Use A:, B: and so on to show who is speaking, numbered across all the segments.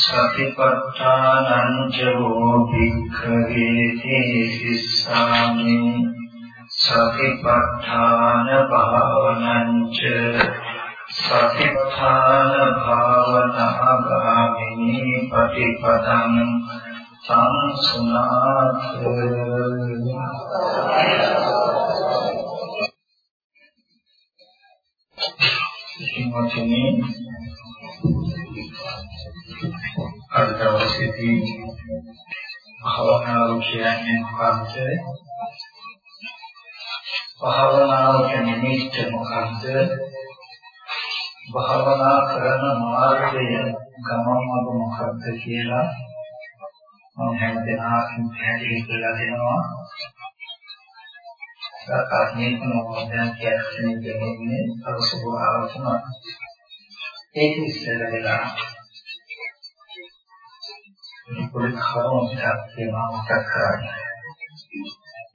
A: සතිපට්ඨානං ච වෝ භික්ඛවේ තේසිස්සාමි සතිපට්ඨාන භාවනං ච සතිපට්ඨාන භාවනා ගාමිනී පටිපදං සංසුනාත ඉතින් අද දවසේදී භාවනාව කියන්නේ මොකක්ද? භාවනාව කියන්නේ මොකක්ද? භාවනා කරන මාර්ගය ගමන් මඟ මොකක්ද කියලා මම හැමදෙනාටම පැහැදිලි කරලා දෙනවා. සාකච්ඡාත්මක මොහොතෙන් කියන්නේ දෙන්නේ අවශ්‍යතාවය ඒක ඉස්සෙල්ලා වෙලා පොඩි කරුණක් තියෙනවා මතක් කරගන්න.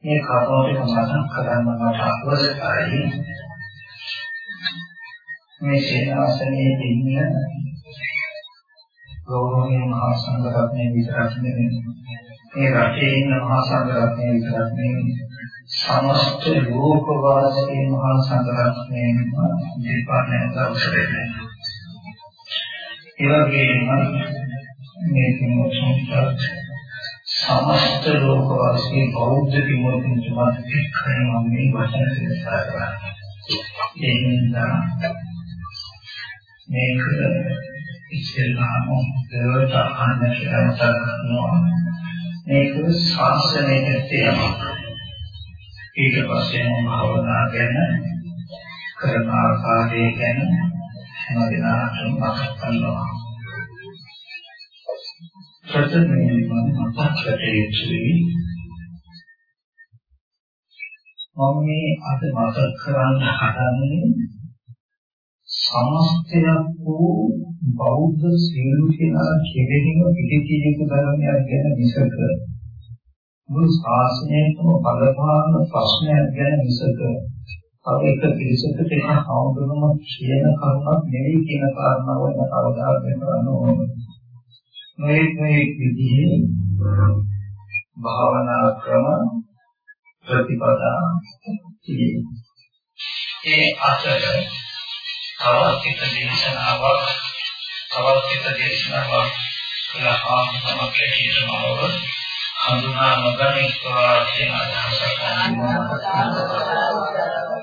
A: මේ කරුණට මතක් කරගන්න මට අවශ්‍යයි. මේ සේනාසනයේ ඉන්න ගෞරවනීය මහා සංඝරත්නය විතරක් නෙමෙයි. මේ රටේ ඉන්න මහා සංඝරත්නය විතරක් නෙමෙයි. සමස්ත ලෝකවාසී මහා සංඝරත්නයම දීපාණය දවසට ඒ වගේම මේ කිමොත්සන්ත සමස්ත ලෝකවාසී බෞද්ධ කිමොත්සන්ත පිටකරන මේ වචන සිතා කරන්නේ. ඒ නිසා මේක ඉස්සෙල්ලාම දෙවට අහන්න කියලා කරනවා. මේක ශාසනයේ තියෙනවා. ඊට පස්සේ භාවනා ගැන කරන ආකාරය ගැන හැම දිනකටම මතක් කරනවා. ප්‍රථමයෙන් මතක් කරගන්නේ මම මේ අද මතක් කරන්න හදන්නේ සමස්තයක් වූ බෞද්ධ සියලු කෙනා කෙරෙහිම පිළිපිලික ධර්මයක් ගැන මිසක මුළු ශාසනයකම බලපාන ප්‍රශ්නයක් ගැන මිසක තව එක පිළිසකට එන හවුදුනම කියන කරුණක් නෙවෙයි කියන කාරණාව වෙන අවධාරණය කරන්න ඕනේ. මේ මේ විදිහේ භාවනා ක්‍රම ප්‍රතිපදා තියෙනවා. ඒ අතර තවත් එක දේශනාවක් තවත් එක දේශනාවක් කියලා ආත්මයක් කියනවාව හඳුනා නොගනිත්වා කියන අදහසක්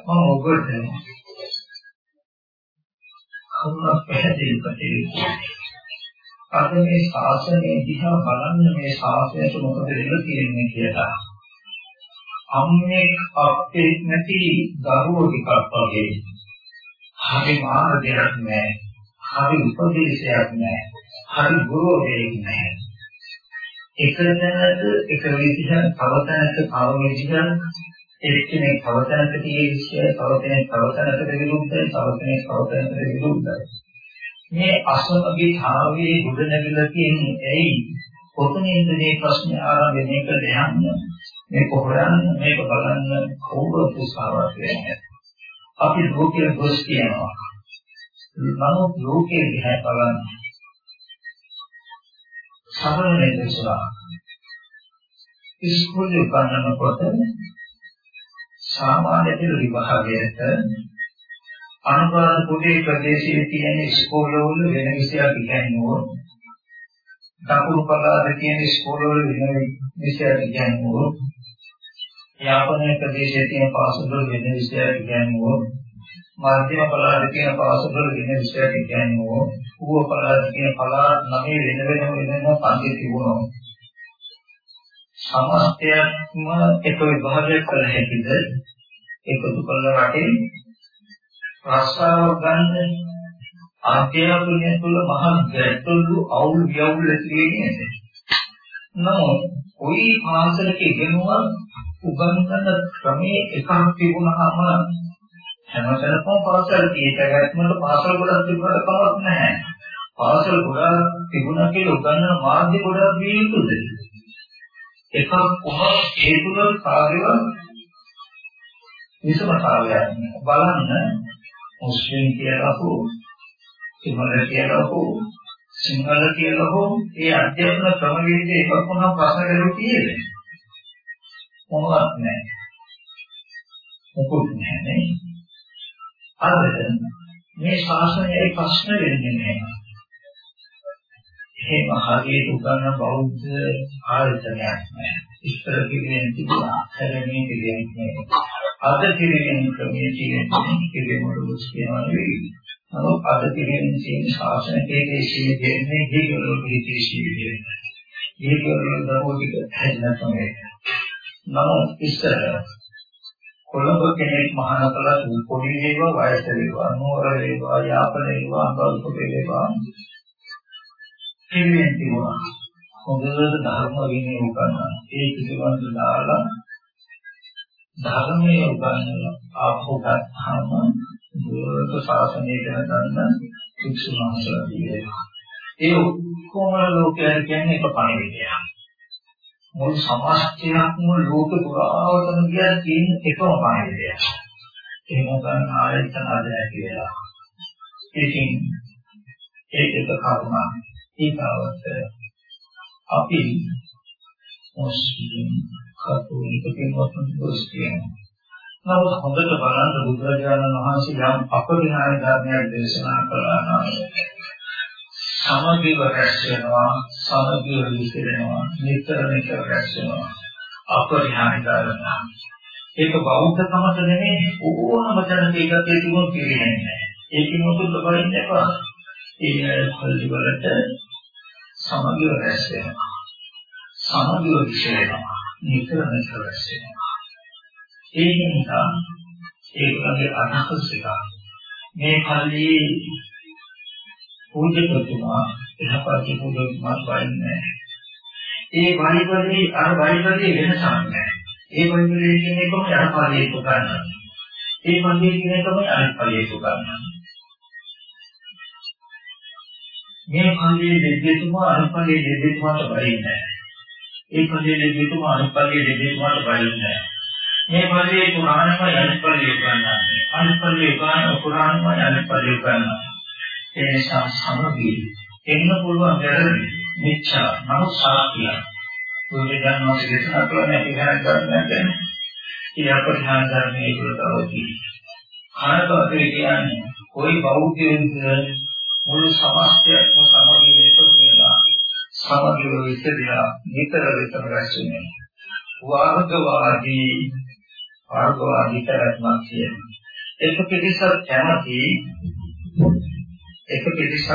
A: මම ඔබට කරුණක් පැහැදිලි කරේ අද මේ ශාසනය දිහා බලන්න මේ ශාසනයට මොකද වෙලා තියෙන්නේ කියලා. අම්මේ අපේ නැති දරුවෝ ටිකක් වගේ. හරි මාර්ගයක් නැහැ. හරි උපදේශයක් නැහැ. හරි ගුරුවරයෙක් නැහැ. එක තැනක එක විදිහට තව තැනක තව විදිහට එක්කෙනෙක් තව තැනක තියෙන විශ්ය තව කෙනෙක් තව තැනකට විරුද්ධයි තව කෙනෙක් තව තැනකට විරුද්ධයි මේ අසමගීතාවයේ ගොඩ නැගිලා තියෙන්නේ ඇයි? කොතනින්ද මේ ප්‍රශ්නේ ආරම්භ මේක දෙහන්න මේක හොයන්න මේක බලන්න කවුරුත් උත්සාහවත් වෙන්නේ අපි ලෝකයේ දොස් කියනවා. නමුත් ලෝකයේ දිහා බලන්න. සමනලේ දේශනා ඉස්කෝලේ උගන්වනකොට සාමාන්‍ය පෙළ විභාගයට අනුරාධපුරේ ප්‍රදේශයේ තියෙන ඉස්කෝලවල වෙන විෂයක් ඉගෙනුවොත් දකුණු පළාතේ තියෙන ඉස්කෝලවල වෙන විෂයක් ඉගෙනුවොත් යාපනයේ ප්‍රදේශයේ තියෙන පාසල්වල වෙන විෂයක් ඉගෙනුවොත් මධ්‍යම පළාතේ තියෙන පාසල්වල වෙන විෂයක් ඉගෙනුවොත් ඌව පළාතේ තියෙන පළාත් නමේ වෙන වෙනම වෙනම පන්ති තිබුණා. සමස්තයක්ම එක විභාගයක් කළ හැකිද? එකතු කළ රටේ රස්සාවක් ගන්න අධ්‍යාපනය තුළ මහා ගැටලු අවුල් වියවුල් ඇති වෙන්නේ නමුත් කොයි පාසලක ඉගෙනුවා උගන්වන ක්‍රමයේ එකක් තිබුණාම හැමතැනම පාසල් කීයටගත්මට පාසල් ගොඩක් තිබුණාට කමක් නැහැ. පාසල් ගොඩක් තිබුණා කියලා උගන්වන මාධ්‍ය ගොඩක් විය යුතුද? එකක් කොහොම ඒ තුල කාර්යවත් විසමතාවයක් බලන්න මුස්ලිම් කියලා හෝ සිංහල කියලා හෝ සිංහල කියලා හෝ ඒ අධ්‍යාපන ක්‍රමවේදයේ එකක් වුණා ප්‍රශ්න ගැටලු තියෙන්නේ මොනවත් නැහැ. මොකුත් නැහැ අද මේ ශාසනයේ ප්‍රශ්න වෙන්නේ නැහැ. එහෙම හරියට උගන්න බෞද්ධ ආයතනයක් නැහැ. ඉස්සර කිව්වෙන් තිබුණා. හැරෙන්නේ කියන්නේ. අද කිරීමේ ක්‍රමයේ තියෙන්නේ කිරීමවල දුස් කියනවා නෙවෙයි. නමුත් අද කිරීමේ තියෙන ශාසනයේ ශීල දෙන්නේ දීගලෝකයේ ශීලය. දීගලෝක දරෝටික හැදෙන තමයි. නමුත් ඉස්සර කොළඹ කෙනෙක් මහාන කළ පොඩි වේවා වයස වේවා නෝර වේවා යාපන වේවා අඟල්ප වේවා පිළිවෙන් තිබුණා. හොඳට ධර්ම විනය උගන්වනවා. ඒ පිළිබඳව දාලා ධර්මයේ උගන්වන ආපහු ගත්තාම දුරට ශාසනය ගැන දන්න වික්ෂුණාසලා තියෙනවා. ඒ ඔක්කොම ලෝකයන් කියන්නේ එක පණිවිඩයක්. මුළු සමාජයක්ම ලෝක පුරාවටම කියන තියෙන එකම පණිවිඩයක්. එහෙම ගන්න ආයතන අධ්‍යයනය කියලා. ඉතින් ඒක කරුණා ඊටවට අපි මුස්ලිම් කතෝලික කෙනෙකුට දොස් කියනවා. නමුත් හොඳට බලන්න බුදුරජාණන් වහන්සේ යම් අපරිණාය ධර්මයක් දේශනා කළා නම් සමගිව රැස් වෙනවා සමගිව විසිරෙනවා නිතර නිතර රැස් වෙනවා අපරිණාය ධර්ම. ඒක බෞද්ධකමට නෙමෙයි ඕනම තැනක ඒක තිබුණු කිරින්නේ නැහැ. ඒකෙන් මොකද බලන්න එපා. ඒ පල්ලි වලට සමගිව රැස් වෙනවා. සමගිව විශ්ලේෂණය නිතර නිතර රැස් වෙනවා. ඒක නිසා ඒකගේ අදහස් එක මේ පල්ලි පූජකතුමා එහපත් පූජකතුමා වයින්නේ ඒ වයිපලේ අර වයිපලේ වෙනසක් නැහැ. ඒ වයිපලේ කියන එකම අර පල්ලියේ පුතන්න. ඒ පල්ලියේ කියන එකම අනිත් පල්ලියේ පුතන්න. මේ පන්තියේ දෙවිතුමා අනුපල්ලේ දෙවිතුමාට බලින්නේ නැහැ. ඒ පන්තියේ දෙවිතුමා අනුපල්ලේ දෙවිතුමාට බලින්නේ නැහැ. මේ පන්තියේ පුරාණමයි අනුපල්ලේ කරන්නේ. අනුපල්ලේ කරන පුරාණමයි අනුපල්ලේ කරනවා. ඒ නිසා සමගී එන්න පුළුවන් වැරදි මිච්ඡා නමුත් සාක්කිය. බුදුදහම දේශනා කරන එක ගැන ගන්න නැහැ. ඒ අපේ ධ්‍යාන ධර්මයේ ඒකවලදී. අනතවතේ කියන්නේ કોઈ බෞද්ධයෙන්ද මුළු සමාජයක්ම සමගිව එකතු වෙලා සමගිව විචරියා නිතර විතර රැස්වෙන්නේ වර්ගවාදී වර්ගවාදී තරත්මක් කියන්නේ ඒක පිළිසක් කැමති ඒක පිළිසක්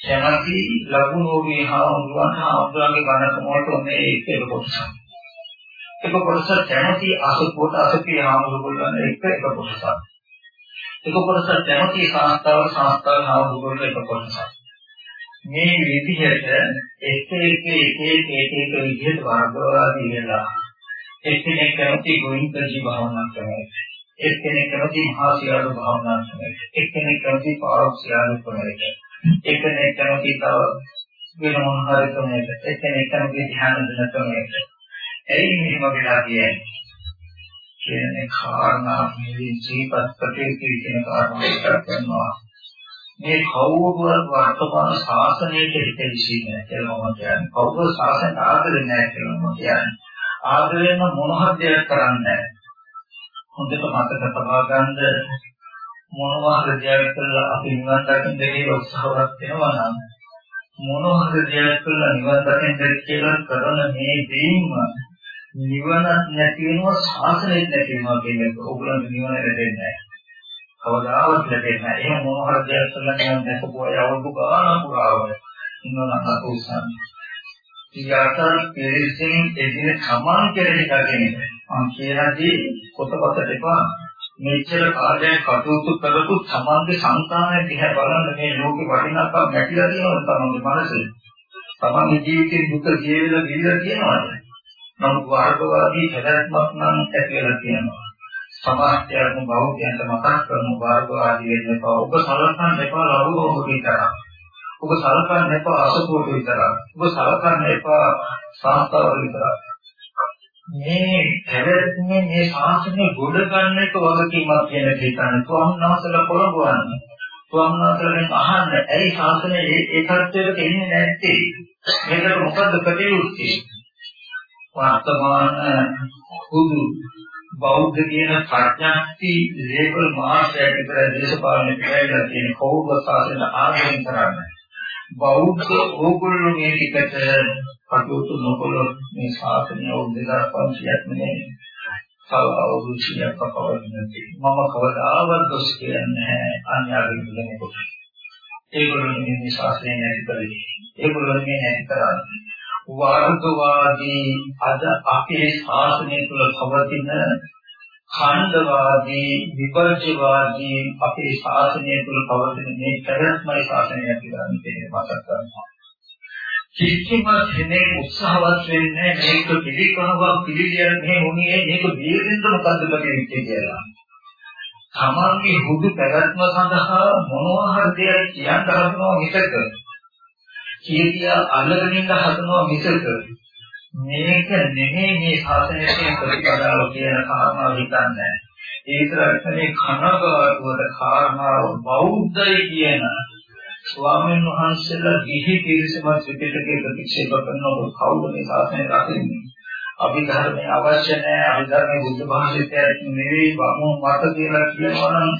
A: කැමති ලඝුනෝගේ හාමුදුරන් හාමුදුරන්ගේ බණකමකට ඔන්නේ ඒක එක කොටසක්. එක කොටසක් කැමති අසුපෝත අසුපී හාමුදුරුවෝ එක එක කොටසක්. එක කොටසක් කැමති සංස්ථාව සංස්ථාව හවුරුවල එක කොටසක්. මේ විදිහට එක එක එක එක එක එක විදිහට වර්ගවාදී වෙලා එක්කෙනෙක් කැමති ගෝවින්දජී භාවනා කරනවා. එක්කෙනෙක් කැමති මහා සියාදු භාවනා කරනවා. එක්කෙනෙක් කැමති පාරක් සියාදු කරනවා. එක්කෙනෙක් කැමති තව වෙන මොන හරි කරනවා. එක්කෙනෙක් කැමති ධ්‍යාන දෙන කරනවා. එයි මෙහෙම වෙලා කියන්නේ. කියන කාරණා මේ ජීවත් ප්‍රතිපේ කියන කාරණා විස්තර කරනවා. මේ කවුරුවත් වර්තමාන ශාසනයට හිත විශ්ින්නේ කියලා මම කියන්නේ. කවුරුත් ශාසනයට ආදරේ නැහැ කියලා මම කියන්නේ. ආදරෙන්න මොන හදයක් කරන්නේ හොඳට මතක තබා ගන්න මොනවා හරි දෙයක් කළා අපි නිවන් දකින්න දෙකේ උත්සාහවත් වෙනවා නම් මොනවා හරි දෙයක් කළා නිවන් දකින්න කියලා කරන මේ දෙයින්ම නිවන නැති වෙනවා ශාසනය නැති වෙනවා කියන එක ඕගොල්ලන්ට නිවන ලැබෙන්නේ නැහැ. කවදාවත් ලැබෙන්නේ නැහැ. එහෙනම් මොන හරි දෙයක් කරලා නිවන දැකපුවා යවපු ගාන පුරාවල ඉන්නවනම් අතෝසන්. ඊයතර පෙරසින් එදින සමාන කෙරෙහි කරගෙන මම කියනදී පොතපත දෙපා මෙච්චර කාලයක් කටයුතු කරපු සමාජ සංස්කාරය දිහා බලන්න මේ ලෝකේ වටිනාකම් නැතිලා තියෙනවද තමන්ගේ මනසේ? තමන්ගේ ජීවිතේ දුක ජීවිතේ දිවිලා තියෙනවද? නමුත් වර්ගවාදී හැදෑරීමක් නම් ඇති වෙලා තියෙනවා. සමාජයම බෞද්ධයන්ට මතක් කරන වර්ගවාදී වෙන්න එපා. ඔබ සලකන්න එපා ලබුවෝ විතරක්. ඔබ සලකන්න එපා අසපුවට විතරක්. ඔබ සලකන්න එපා සංස්කාර විතරක්. මේ පැවැත්මේ මේ ශාසනය ගොඩ ගන්න එක වගකීමක් කියන කීතන ස්වාමීනාසල පොළඹවන්න. ස්වාමීනාසලෙන් අහන්න ඇයි ශාසනය ඒ කර්තව්‍යයට එන්නේ නැත්තේ? මේකට මොකද්ද ප්‍රතිඋත්තේ? වර්තමාන හුදු බෞද්ධ කියන ප්‍රඥාක්ති ලේබල් මාර්ගයක් විතර දේශපාලන පිළිවෙල තියෙන කවුරුත් ශාසන ආගමෙන් කරන්නේ. බෞද්ධ ඕගොල්ලෝ මේ ටිකට කටයුතු නොකළොත් මේ ශාසනය අවුරුදු 2500ක් නෙමෙයි. තව අවුරුදු 100ක් පවතින්නේ. මම කවදාවත් දොස් කියන්නේ නැහැ අන්‍යාගමික කෙනෙකුට. ඒගොල්ලෝ මේ ශාසනය නැති කරේ. ඒගොල්ලෝ මේ නැති කරන්නේ. වර්ගවාදී අද අපේ ශාසනය තුළ පවතින ඛණ්ඩවාදී විපර්ජවාදී අපේ ශාසනය තුළ පවතින මේ පැවැත්මයි ශාසනය කියලා කියන මතක් කරනවා. කිසිම කෙනෙක් උත්සාහවත් වෙන්නේ මේක පිළිකනවා පිළිගන්නේ මොන්නේ මේක දීර්ඝින්ද මොකද්ද කියන්නේ කියලා. තමන්ගේ හුදු පැවැත්ම සඳහා මොනවා හරි දෙයක් කියන්න හදනවා මිසක කීකියා අල්ලගෙන ඉන්න හදනවා මිසක මේක නෙමෙයි මේ ශාසනයේ ප්‍රතිපදාව කියන කාරණාව හිතන්නේ. ඒ විතරක් නෙමෙයි කනගාටුවට කාරණාව බෞද්ධයි කියන ස්වාමීන් වහන්සේලා ගිහි පිරිසම ත්‍රිපිටකේ ප්‍රතික්ෂේප කරනකොට කවුද මේ ශාසනය රකින්නේ? අභිධර්මයේ අවශ්‍ය නැහැ අභිධර්මයේ බුද්ධ භාෂිතයක් නෙවෙයි බමුණු මත කියලා කියනවා නම්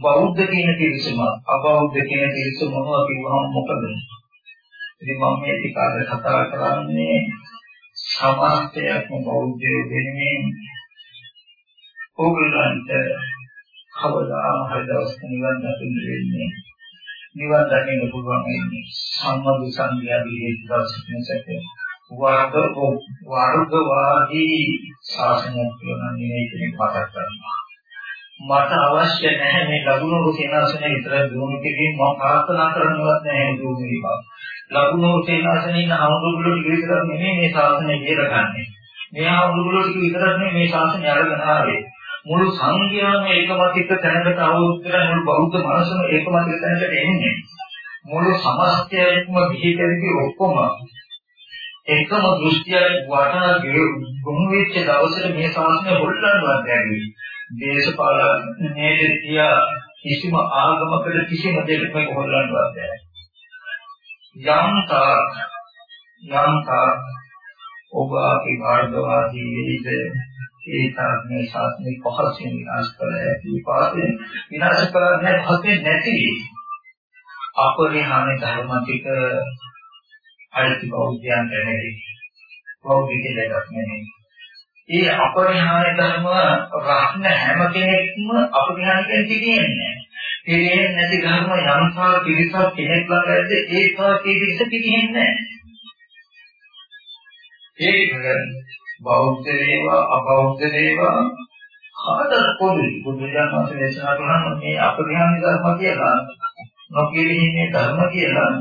A: බෞද්ධ කියන පිරිසම අබෞද්ධ කියන පිරිස මොනවා කිව්වම මොකද? ඉතින් මම මේ ටික අද කතා කරන්නේ සමාජයක්ම බෞද්ධයෝ වෙනුවෙන් ඕගොල්ලන්ට කවදාම හරි දවසක නිවන් දකින්න වෙන්නේ නිවන් දකින්න පුළුවන් වෙන්නේ සම්මද සංඥා විදිහට දවසක නැසක. වර්ග වර්ගවාදී ශාසනයක් කියන නෙවෙයි කියන මතක් කරනවා මට අවශ්‍ය නැහැ මේ ලැබුණු සේනාසනය විතර දුණු කිරීම මම ප්‍රාර්ථනා කරන්නවත් නැහැ දුණු එක. ලැබුණු සේනාසනේ ඉන්න හමුදුගුරු ටික විතරක් නෙමෙයි මේ ශාසනය කියලා ගන්නෙ. මේ හමුදුගුරු ටික විතරක් නෙමෙයි මේ ශාසනය අරගෙන ආවේ. මුළු සංඝයාම ඒකමතික තැනකට આવුත් කියලා මුළු බෞද්ධ මනසම ඒකමතික තැනකට එන්නේ. මුළු සමස්තයක්ම පිළිපැදිලි ඔක්කොම එකම දෘෂ්ටියක් වටා ගොනු වෙච්ච දවසට මේ ශාසනය හොල්ලන්නවත් බැහැ. දේශපාලනයේ තියා කිසිම ආගමකට කිසිම දෙයකට මේක හොල්ලන්නවත් බැහැ. යම්තා යම්තා ඔබ අපි මාර්ගවාදී වෙයිද ඒ තාක්ෂණයේ ශාස්ත්‍රයේ පහසෙන් විනාශ කළ ඇති පාසෙන් විනාශ කරන්නේ පහසෙන් නැති. අපරිහානි ධර්ම ටික අයිති බෞද්ධයන්ට නෙවෙයි. බෞද්ධ දෙයක් නෙවෙයි. ඒ අපරිහානි ධර්ම රත්න හැම කෙනෙක්ම අපරිහානියෙන් පිළිගන්නේ පිළිගන්නේ නැති ධර්ම යම්සා පිරිසක් කෙනෙක් ළඟ ඇද්ද ඒකා පිරිස පිළිගන්නේ ඒක බෞද්ධ වේවා අබෞද්ධ වේවා කාටද පොදුයි. බුදුරජාණන් වහන්සේ දේශනා කරන මේ අපරිහානි ධර්ම කියලා නොකිරීමේ ධර්ම කියලා.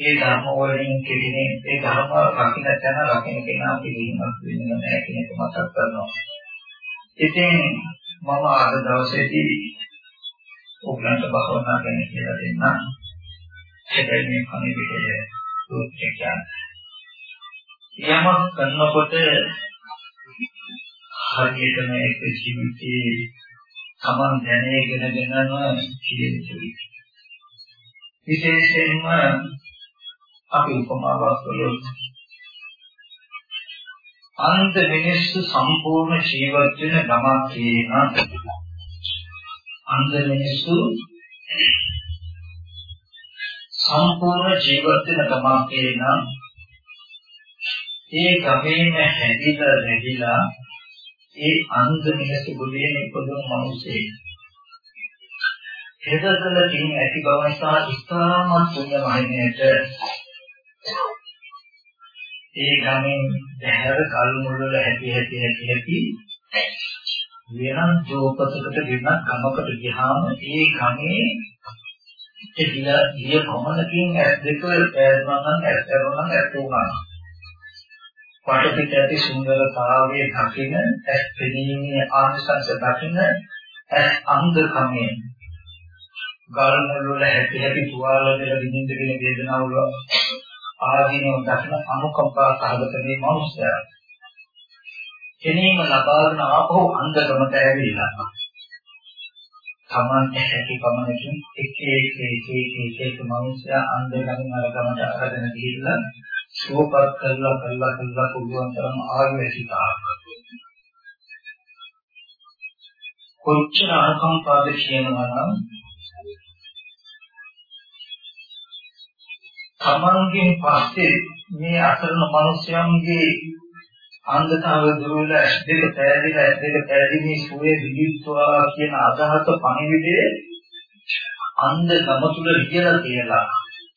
A: ඒ ධර්ම වලින් කෙරෙන්නේ ඒ ධර්ම රකින්න තැන රකින්න කෙනා පිළිගන්නත් වෙන්නේ නැහැ කියන එක මතක් කරනවා. ඉතින් මම අද දවසේදී ඔයගලන්ට භවනා ගැන කියලා දෙන්නම්. හැබැයි මේ කණිවිඩය සූත්‍රය කියන්නේ යමක් කරනකොට හරියට මේක ජීවිතේ සමන් දැනගෙන ගෙනම කියන යුතුයි. විශේෂයෙන්ම අපි උපමාවක් කළොත් අන්ත මිනිස්සු සම්පූර්ණ ජීවත් වෙන ගමක් කියන අන්ත මිනිස්සු සම්පූර්ණ ජීවත් වෙන ගමක් කියන ඒ ගමේම හැදිලා නැగిලා ඒ අන්ත මිනිස්සු බුදේන ඉපදුණු මිනිස්සේ එදසල තියෙන ඇති බව නිසා ඉස්හාමත් පුණ්‍ය මහිමයට ඒ ගමෙන් දැහැර කල් මුල් වල හැටි හැටි හැටි හැටි වෙනත් ජෝපසකට වෙනත් ගමකට ගියාම ඒ ගමේ එදින ගිය කොමනකින් ඇස් දෙක ඈත්මනම් ඇත්තම ඇත්තුණා. පටපිට ඇති සුන්දරතාවයේ දකින ඇස් පෙනීමේ ආනිසංස දකින ඇස් අන්ධකමේ ගල් මුල් වල හැටි හැටි තුවාල වල විඳින්න වෙන වේදනාව වල ආදීනව දකින අනුකම්පා සහගත මේ මනුස්සයා එනීම ලබාගෙන ආපහු අන්ධකමට ඇවිල්ලා තමන්ට හැකි පමණකින් එක එක එක එක එක එක මනුස්සයා අන්ධකමින් අරගමට අරගෙන ගිහිල්ලා සුවපත් කරලා කරලා කරලා පුළුවන් තරම් ආයුෂිකා කොච්චර අනුකම්පාද කියනවා නම් තමන්ගෙන් පස්සේ මේ අසරණ මිනිස්යන්ගේ අන්ධතාව දුරල දෙක පෑදිලා දෙක පෑදීමේ සුවේ දිවිත්වා කියන අදහස පණිවිඩයේ අන්ධ ගම තුල කියලා කියලා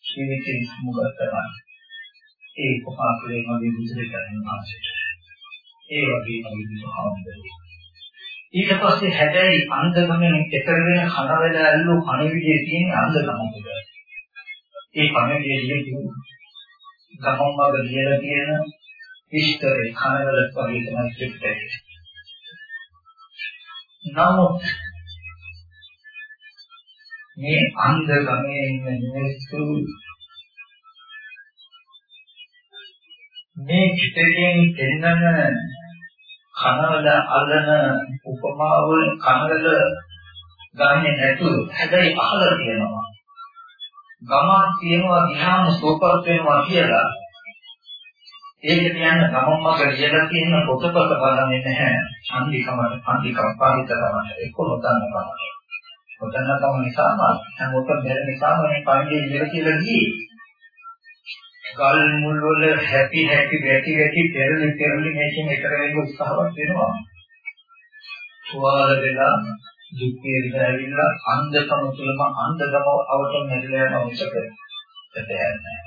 A: ජීවිතේ මුගත කරනවා. ඒ කොහාකලේ මගේ විදිහට කරනවා. ඒ වගේම විදිහට ඊට පස්සේ හැබැයි අන්ධගමෙන් එතර වෙන කනවැල ඇල්ලු කණවිඩියේ තියෙන අන්ධගම තුල. ඒ කණවිඩියේ තියෙන ගමම් වල ලියලා තියෙන විස්තරේ කනවැල වගේ තමයි සිද්ධ නමුත් මේ අන්ධගමේ ඉන්න මිනිස්සු මේ චිතයෙන් දෙන්නන කනවල අල්ලන උපමාව කනවල ගන්නේ නැතුව හැබැයි අහලා තියෙනවා. ගමක් තියෙනවා ධ්‍යාන සෝපත් වෙනවා කියලා. ඒක කියන්නේ ගමන් මග ලියලා තියෙන පොතපත බලන්නේ නැහැ ඡන්දිකමට ඡන්දිකම් පාවිච්චි ඒක නොදන්නවා නොදන්නකම නිසාම හැමෝටම බැරි නිසාම මේ පණ්ඩිය ඉගෙන කියලා ගියේ ගල් මුල් වල හැපි හැපි වැටි වැටි පෙරලි පෙරලි මේකෙන් එතර වෙන්න උත්සාහවත් වෙනවා. සුවාල වෙලා දුක්ඛේ විඳලා අන්ධකම තුළම අන්ධකම අවතන් නැතිලා යන උසක දෙතයන්නේ.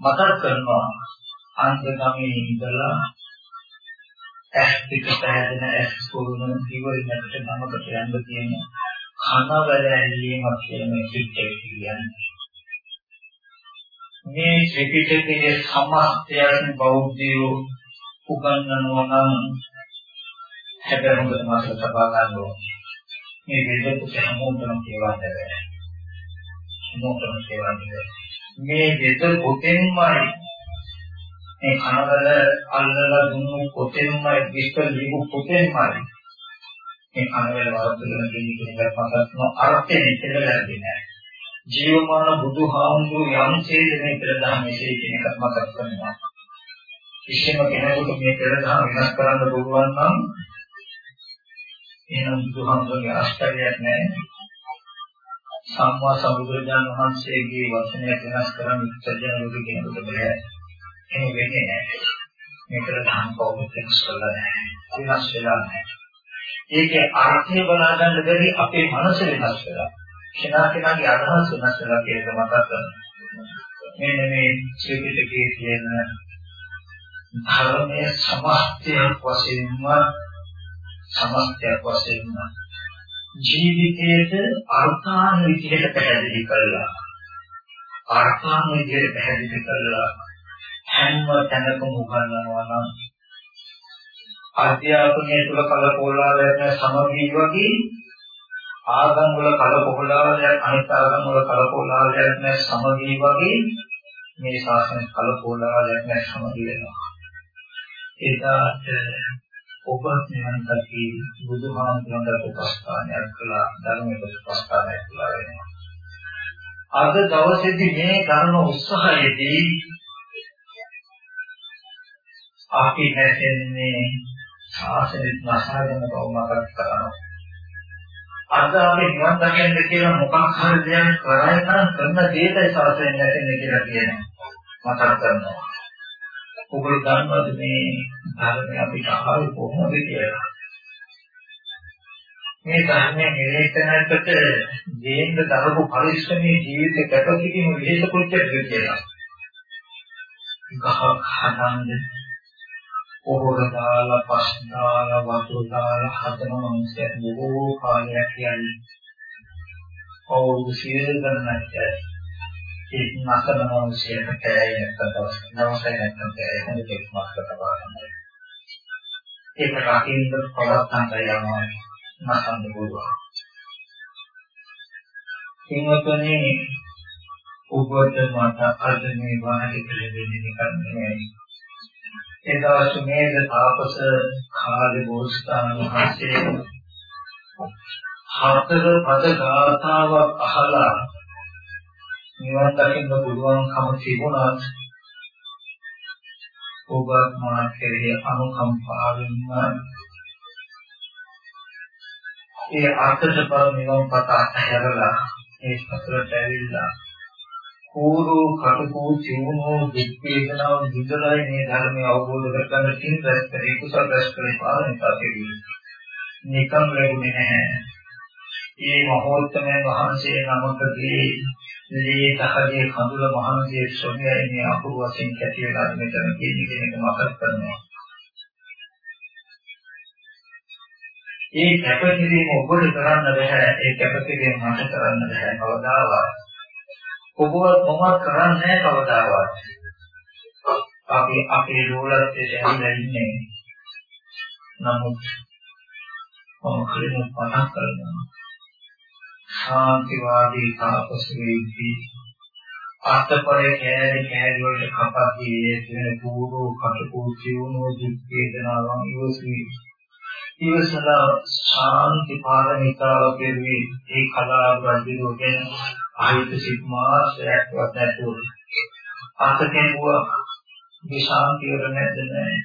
A: මතක් කරනවා අන්ධකමේ ඉඳලා ඇස් පිට පැහැදෙන ඇස් කොරුණ දිවෙන්නට නමකට යන්න තියෙන කනවල ඇල්ලීමක් කියන මේ සිද්ධිය කියන්නේ. මේ ත්‍රිපිටකයේ සමස්තයන් බෞද්ධයෝ උගන්වනවා නම් හැබැයි හොඳට මාතෘ සබා ගන්න ඕනේ. මේ දෙදෙක හැමෝටම කියවන්න බෑ. හැමෝටම කියවන්න බෑ. මේ දෙද පොතෙන්මයි මේ කනවල අල්ලලා දුන්නු පොතෙන්මයි විස්තර ලියපු පොතෙන්මයි මේ කනවල වරද්දගෙන දෙන්නේ කියන එක මතක්ම අර්ථය දෙකල ලැබෙන්නේ නැහැ. ජීවමාන බුදුහාමුදුරු යම්සේද මේ පෙරදහම මෙසේ කියන එකක් මතක් කරනවා. කිසිම කෙනෙකුට මේ පෙරදහම වෙනස් කරන්න පුළුවන් නම් එහෙනම් බුදුහාමුදුරුගේ ආශ්චර්යයක් නැහැ. සම්මා සම්බුදුරජාණන් වහන්සේගේ වචනය වෙනස් කරන්න සත්‍යනෝද කෙනෙකුට බෑ. එහෙම වෙන්නේ නැහැ. මේ පෙරදහම කවුරුත් වෙනස් කරලා නැහැ. වෙනස් වෙලා නැහැ. ඒකේ අර්ථය බලා ගන්න බැරි අපේ මනස වෙනස් වෙලා. කෙනා කෙනාගේ අදහස් වෙනස් වෙලා කියන මතක් කරනවා. මෙන්න මේ ත්‍රිපිටකයේ තියෙන ධර්මයේ සමස්තයක් වශයෙන්ම සමස්තයක් වශයෙන්ම ජීවිතයේ අර්ථාන විදිහට පැහැදිලි කරලා අර්ථාන විදිහට පැහැදිලි කරලා හැම තැනකම උගන්වනවා නම් අධ්‍යාපනයේ තුල කලකෝලාවයන් සමගී වගේ ආගම් වල කලකොලාලයක් අනිත් ආගම් වල කලකොලාලයක් නැ සමගී වගේ මේ ශාසන කලකොලාලයක් නැ සමගී වෙනවා. ඒකට ඔබ නිවන්තකි බුදුහාමුදුරන්ට උපස්ථානයක් කළා ධර්මයට උපස්ථානයක් කළා වෙනවා. අද දවසේදී මේ කරන උත්සාහයේදී අපි හැදෙන්නේ ශාසනික නසාගෙන බව මතක් කරනවා. අද අපි නිවන් දකින්න කියලා මොකක් හරි දෙයක් කරගෙන කරන දෙයකයි සාසයෙන් නැතිනේ කියලා කියනවා. මතක් කරනවා. ඔබේ දන්නවද මේ ධර්මය අපිට අහන්නේ කොහොමද කියලා? මේ ධර්මයේ නිරේතනකට දෙන්න තරපු පරිශ්‍රමයේ ජීවිත කැපකිරීම විශේෂ කුච්චයක් කියලා. ගහ හදන්න පොහොර දාලා පස් දාලා වතුර දාලා හදන මිනිස්සු බොහෝ කාලයක් කියන්නේ අවුරුදු සියල් ගණනක් ඒ නැසන මිනිස්සුන්ට කෑයි නැත්නම් දවසයි නැත්නම් කෑයි හොඳ දෙයක් මාස්ක තබා ගන්නවා ඒක රකින්න පවත්තන්ට යනවා නැසන්න පුළුවන් සිංහතුනි ඔබට මට අද මේ වාහනේ පිළිදෙන්නේ නිකන් නෙමෙයි ඒ දවස් මේද තාපස කාලේ බෝසතාණන් වහන්සේ හතර පද ගාථාවක් අහලා නිවන් දකින්න පුළුවන්කම තිබුණත් ඔබත් මා කෙරෙහි අනුකම්පාවෙන් ඒ අර්ථද පර නිවන් පත අහැරලා ඒ සතරට ඇවිල්ලා කෝරෝ කටකෝ චිවුනෝ දුක්ඛේදනාව විඳලායි මේ ධර්මය අවබෝධ කරගන්න තියෙන රැස් කරේ කුසල රැස් කරේ පාරමිත කෙරෙහි නිකම් ලැබුණේ නැහැ. මේ මහෝත්තමයන් වහන්සේ නමකගේ ලේ තහගේ කඳුල මහන්සිය ස්වභාවය මේ අපුරු වශයෙන් කැටි වෙලා මෙතන කියන කෙනෙක් මතක් කරනවා. ඒ කැපකිරීම ඔබට කරන්න බෑ. ඒ කැපකිරීම මට කරන්න බෑ. කවදාවත්. ඔබවත් මොනවද කරන්නේ කවදාවත්. අපි අපේ රෝලත්තේ ඇවිල්ලා ඉන්නේ. නමුත් මම කලින් පටන් කරනවා. ශාන්තිවාදී තාපසෙයි අත්පරේ කෑලි කෑලි වලට කපතියේ තියෙන පූර්ව කටකෝ කියවනෝ දුක් වේදනාවන් ඉවසී ඉවසලා ශාන්ති පාරමිතාව කෙරෙහි ඒ කලාව රජු කියන ආයත සිග්මාසයක්වත් නැතුව අත කෙරුවා මේ ශාන්තියට නැද්ද නැහැ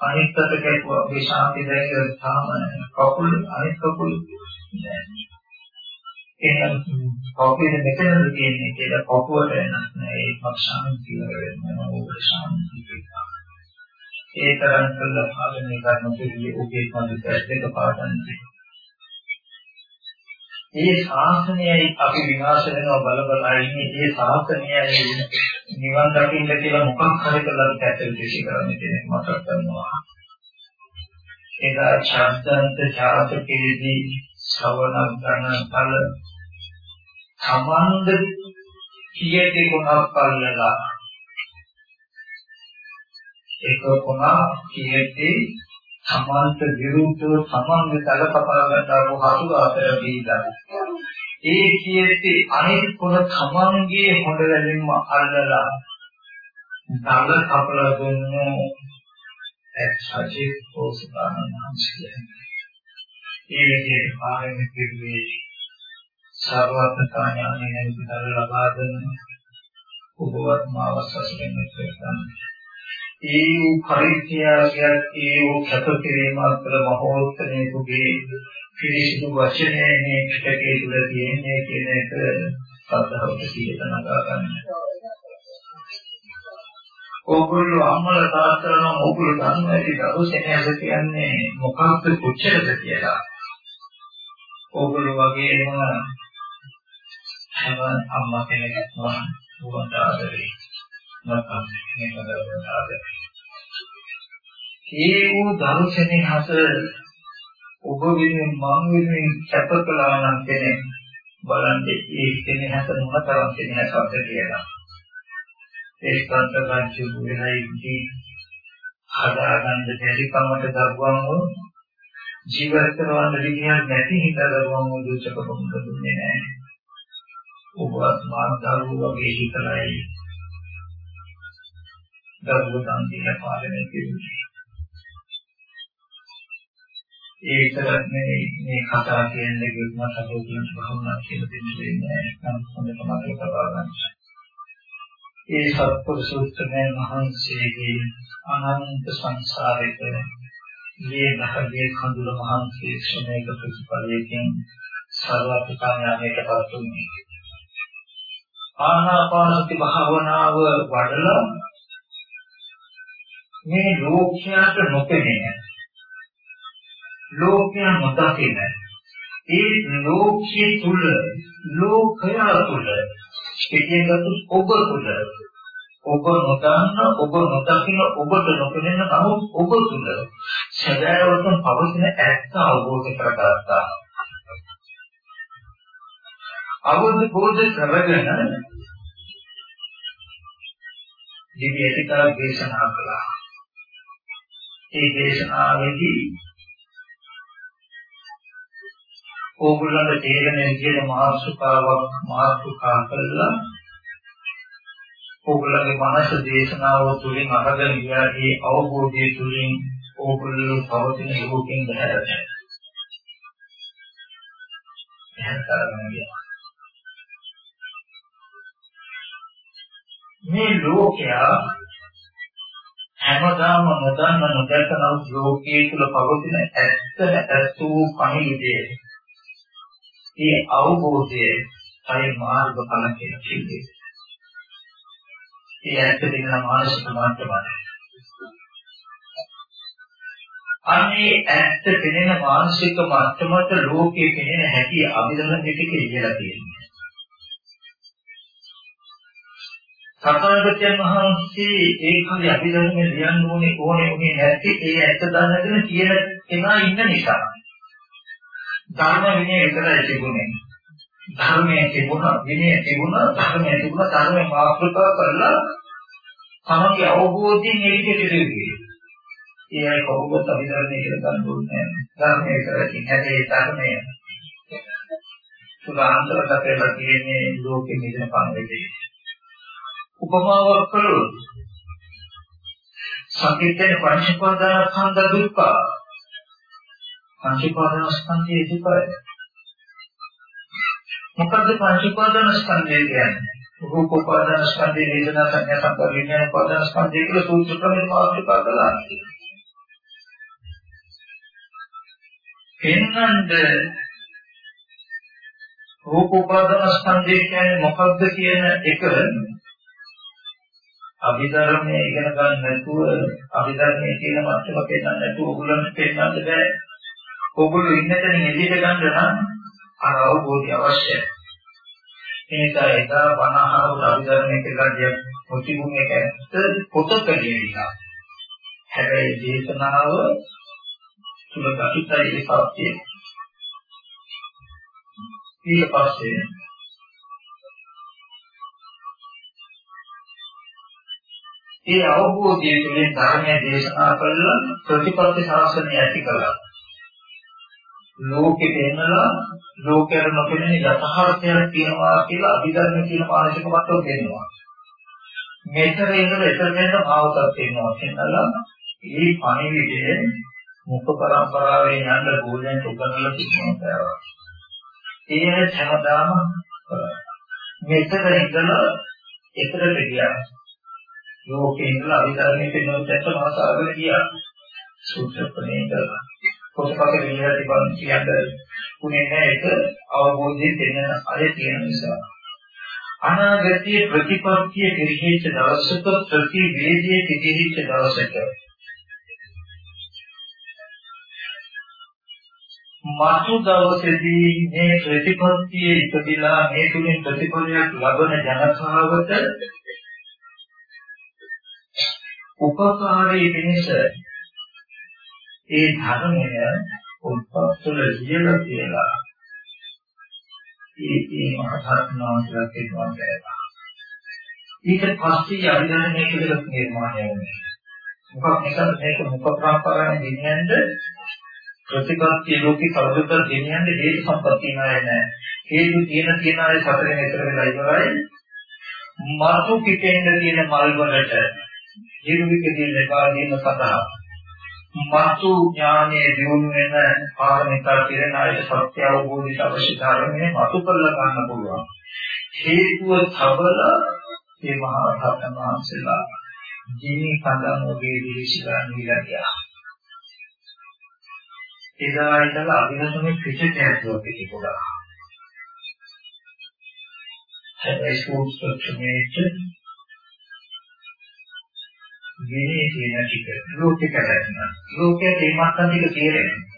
A: අනිත් අත කෙරුවා මේ ශාන්තිය දැකලා තාම කකුල අනිත් කකුල නැහැ එහෙනම් කවුරුද මෙතනද කියන්නේ කියලා කවුරුවට වෙනස් නැහැ ඒක ශාන්තිය වෙනවා. ඕක ශාන්තිය ඒ තරම් කළා පාලනය කරන පිළිවි ඔබේ මනස දෙක පාඩන්නේ ඒ ශාසනයයි අපි විනාශ වෙනවා බල බල ඉන්නේ ඒ ශාසනයයි නිවන් දකින්න කියලා මොකක් හරි කරලා පැත්තට විශේෂ කරන්නේ කියන එක මතක් කරනවා. එදා ශාස්ත්‍රන්ත ඡාතකයේදී ශ්‍රවණ ගන්න කල සමන්ද කීයේ කොනක් පල්ලලා. ඒක කොනා කීයේ සමාන්ත විරුද්ධව සමාන්ත තලපපා ගන්නා හසු අතර දීලා. ඒ කියෙති අනිත් කොන තමන්ගේ හොඳ වැලින්ම අල්ලලා දඟ කපල දුන්නු. එක්සජි පොස්තාන නැන්සිය ඒ විදිහට පාරමී පිළිවේ සර්වඥතා ඥානයෙන් විතර ලබා දෙන උපවත් මාවසස්යෙන් මෙතන ඒ වූ පරිත්‍යාගයක් ඒ වූ කැපකිරීම අතර මහෝත්තමයේ පිරිසිදු වචනය මේ පිටකේ තුල තියෙන්නේ කියන එක සද්ධාවට සියතන ගන්න. ඕගොල්ලෝ අම්මල තාත්තලා නම් ඕගොල්ලෝ දන්නවා ඇති දරුසෙනෙහස කියන්නේ මොකක්ද කොච්චරද කියලා. ඕගොල්ලෝ වගේම හැම අම්මා කෙනෙක්ම උවන්ට ආදරේ. ඒ වූ දරුසෙනෙහස ඔබ වෙනුවෙන් මම වෙනුවෙන් සැප කළා නම් කෙනෙක් බලන්නේ ඒ කෙනෙක් මොනතරම් කෙනෙක්ද කියලා. ඒ ස්කන්ධ රාජ්‍ය වෙනයි හදාගන්න බැරි කමට දරුවන්ව ජීවත් කරවන්න විදියක් නැති හින්දා දරුවන්ව දුෂකපොම් දුන්නේ නැහැ. ඔබත් මාන දරුවෝ වගේ හිතලයි දරුවෝ තන්තිය පාලනය කෙරුවේ. ඒ විතරක් නෙවෙයි මේ කතා කියන්නේ කිව්වම සතුටින් භවනා කියලා දෙන්නේ නැහැ. හොඳට මතක තබා ගන්න. ඒ සත්පුරුෂෝත්තමයන් වහන්සේගේ අනන්ත සංසාරික මේ ධර්මයේ කඳුල මහන්සිය ශ්‍රමයක ප්‍රතිපලයෙන් සර්වපිතාඥානයට පත් වුණේ. ආනාපානසති භාවනාව වඩලා මේ ලෝක්‍යයට නොපෙනෙන ලෝකයන් නොදකින ඒ ලෝකයේ තුල ලෝකය තුල පිටියකට ඔබ තුල ඔබ නොදන්න ඔබ නොදකින ඔබට නොපෙනෙන නමුත් ඔබ තුල සැබෑවටම පවතින ඇත්ත අවබෝධ කරගත්තා. අවබෝධ කරගෙන දිව්‍යතිකා දේශනා කළා. ඒ දේශනාවේදී ඕගොල්ලන්ට තේරෙන විදිහට මාතෘකාවක් මාතෘකා කළා ඕගොල්ලන්ගේ මනස දේශනාව තුළින් අරගෙන ගියා ඒ අවබෝධය තුළින් ඕගොල්ලෝ පවතින ලෝකෙන් බහැරට. එහෙනම් කරගෙන ගියා. මේ ලෝකයා හැමදාම නොදන්න නොදැකන ලෝකයේ තුල පවතින ඇත්ත ඇත්ත වූ පණිවිඩය. ඒ අවබෝධය අය මාර්ගඵල කියන කිව්වේ. ඒ ඇත්ත දෙන මානසික මාර්ගඵල. අනේ ඇත්ත පෙනෙන මානසික මට්ටමට ලෝකයේ පෙනෙන හැටි අභිධර්ම පිටකේ ඉඳලා තියෙනවා. සතරගතයන් වහන්සේ ඒකගේ අභිධර්මයේ ලියන්න ඕනේ ඕනේ උනේ නැති ඒ ඇත්ත දැනගෙන කියන කෙනා ඉන්න නිසා. ධර්ම විනය විතරයි තිබුණේ. ධර්මයේ තිබුණා විනය තිබුණා ධර්මයේ තිබුණා ධර්මයේ මාතෘකා කරලා තමගේ අවබෝධයෙන් ඒක කෙරෙන්නේ. ඒ අය කවුරුත් අභිධර්මයේ කියලා ගන්න ඕනේ නැහැ. ධර්මයේ විතරයි හැබැයි ධර්මයේ සුදාන්තරකට වෙලා තියෙන්නේ ලෝකෙ මිදෙන පණවිඩේ. උපමාවක් කළොත් සංකීර්ණ පංචපාදානස්කන්ධ දුක්ඛ. පංචපාදානස්කන්ධයේ දුකයි මොකද්ද පංචපාදානස්කන්ධය කියන්නේ? රූප උපාදානස්කන්ධය වේදනා සංඥා සංකාර විඥාන උපාදානස්කන්ධය කියලා සූත්‍ර ක්‍රමයෙන් මාතෘකා කළා එන්නන්ද රූප උපාදානස්කන්ධය කියන්නේ මොකද්ද කියන එක අභිධර්මයේ ඉගෙන ගන්න නැතුව අභිධර්මයේ කියන මට්ටම පෙන්නන්න නැතුව ඕගොල්ලන්ට පෙන්නන්න බෑ. ඕගොල්ලෝ ඉන්න තැන එළියට ගන්න නම් අර අවබෝධය අවශ්‍යයි. ඒක එදා වනහාරු අභිධර්මයේ කියලා කිය ප්‍රතිමුඛයක ඇත්ත පොතක ලියලා. හැබැයි දේශනාව තුල දකිතයි ඒ සත්‍යය. ඊට පස්සේ ඒ අවබෝධය තුළින් ධර්මය දේශනා කළා ප්‍රතිපත්ති ශාසනය ඇති කළා. ලෝකෙ දෙන්නලා ලෝකයට නොපෙනෙන යථාර්ථයක් තියෙනවා කියලා අභිධර්ම කියන මානසික මට්ටම දෙන්නවා. මෙතන ඉඳලා එතන යන භාවයක් තියෙනවා කියනලා මේ පණිවිඩය මුඛ පරම්පරාවේ යන්න ගෝලයන් උගන්වලා තිබෙනවා. ඒ හැමදාම මෙතන ඉඳලා එතරට ගියා. ලෝකේ ඉඳලා අභිධර්මයේ පෙන්වන්නට මාසාවල ගියා. සූත්‍ර ප්‍රණීත පොතපත විදිහට තිබන් කියන්නේ උනේ නැහැ ඒක අවබෝධයෙන් දෙන්න අය තියෙන නිසා. අනාගතයේ ප්‍රතිපත්තිය පිළිහිච්ච දවසක ප්‍රතිවේදයේ පිළිහිච්ච දවසක මාතු දවසේදී මේ ප්‍රතිපත්තියේ ඉපදිලා මේ තුලින් ප්‍රතිඵලයක් ලබන ජනතාවට උපකාරී වෙනස ඒ ධර්මය උත්පත්තුල කියලා කියලා ඒ ඒ මහත්මාවන්ලා කියනවා කියලා. ඊට පස්සේ අභිධර්මයේ කියලා නිර්මාණය වෙනවා. මොකක් නිසාද මේක මුඛ ප්‍රාපරණ දෙන්නේද ප්‍රතිපත්ති ලෝකේ කවදද දෙන්නේද හේතු සම්පත්තිය නැහැ. හේතු තියෙන තියෙන අය සතරෙන් එතර වෙලා ඉවරයි. මාතු පිටෙන්ද තියෙන මල් වලට ජීවිතයේ ලබාදීම සඳහා මතු ඥානයේ දියුණු වෙන පාරමිතා පිරෙන අය සත්‍ය අවබෝධයට අවශ්‍ය ධර්මයේ මතු කරලා ගන්න පුළුවන්. හේතුව සබල මේ මහා රහතන් වහන්සේලා ජීනි කඳන් වගේ දිවිසිලා නිලදියා. එදා ඉඳලා අභිනසමේ පිටට ඇතුව පිටිපොඩා. හැබැයි සූත්‍ර ක්‍රමයේ විනය කියන ටික. ලෝකේ කරගෙන ලෝකයේ තේමත් ටික තේරෙනවා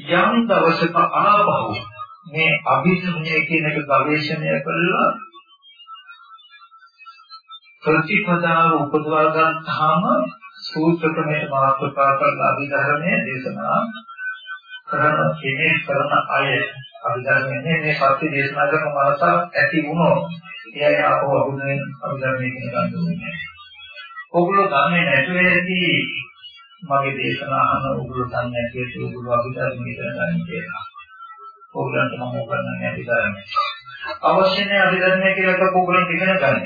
A: යම් දවසක ආපහු මේ අභිසමය කියන එක ගවේෂණය කළා. ප්‍රතිපදාව උපදවා ගන්නාම සූත්‍ර ක්‍රමයට මාතෘකා කරලා අභිධර්මයේ දේශනා කරන කෙනෙක් කරන අය අභිධර්මයේ මේ සත්‍ය දේශනා කරන මානසක් ඇති වුණොත් එයා ආපහු අහුනේ අභිධර්මයේ කියන ගන්න ඕනේ. ඔගොල්ලෝ දන්නේ නැතුව ඇති මගේ දේශනා අහන ඔගොල්ලෝ දන්නේ නැති ඇති ඔගොල්ලෝ අභිධර්මයේ කරගන්න කියලා. ඔගොල්ලන්ට මම උගන්වන්නේ අභිධර්මයේ. අවශ්‍ය නැහැ අභිධර්මයේ කියලා එකක් ඔගොල්ලන්ට ඉගෙන ගන්න.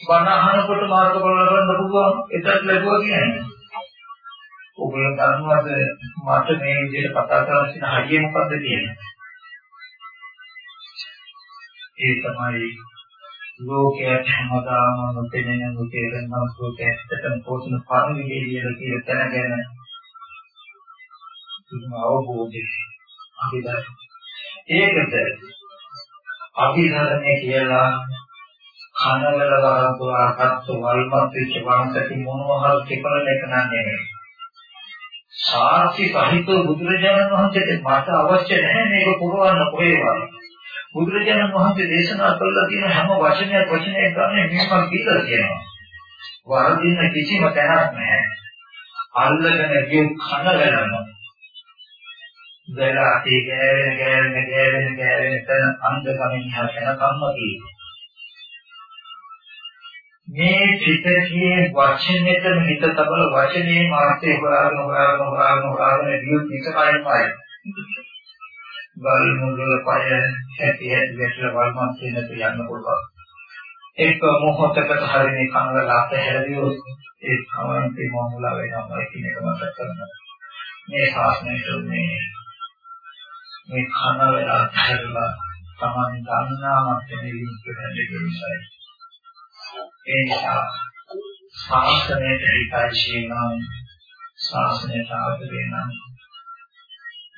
A: බණ අහනකොට මාර්ගඵල ලබන්න පුළුවන් එතත් ලැබුවා කියන්නේ. ඔයගොල්ලෝ දන්නවද මට මේ විදිහට කතා කරන්න තියෙන හයිය මොකද්ද කියන්නේ? ඒ තමයි ලෝකයේ හැමදාම නොපෙනෙන නොතේරෙන මනසට පොතන පරිවිදේ කියලා කියන තැන ගැන ඉතින් අවබෝධය අභිධර්ම. ඒකද අභිධර්මයේ කියලා කනවල වරද්දවා අකත්තු වල්මත් වෙච්ච වංශති මොනවා හරි තිබුණ එක නෑ නෙමෙයි. සාක්ෂි සහිත බුදුරජාණන් වහන්සේට මට අවශ්‍ය නැහැ මේක පුරවන්න කොහෙවත්. බුදුරජාණන් වහන්සේ දේශනා කළා තියෙන හැම වචනයක් වචනයක් ගන්න මේකක් කියලා කියනවා. වරදින්න කිසිම තැනක් නැහැ. අල්ලගෙන ගිය කන වෙනවා. දලා ඒ ගෑවෙන ගෑවෙන ගෑවෙන ගෑවෙන තන අංග කමින් හරකන කම්ම කියනවා. මේ චිතකයේ වචනෙටම හිත තබල වචනේ මාර්ථය හොයාගෙන හොයාගෙන හොයාගෙන හොයාගෙන දියුත් විකපයමයි. බල මුගල පය ඇති ඇති වැටල වල්මත් වෙනට යන්න පුළුවන්. එක්ක මොහොතකට හරිනේ කංගල අතහැරියොත් ඒ කවන්තේ මොමුලා වෙනවා කියන එක මතක් කරගන්න. මේ ශාස්ත්‍රයේ මේ මේ කන වෙලා අතහැරලා Taman දන්නා මතනේ විස්තර දෙක නිසායි. ඒ නිසා ශාසනයට හිතයි නම් ශාසනයට ආදරේ නම්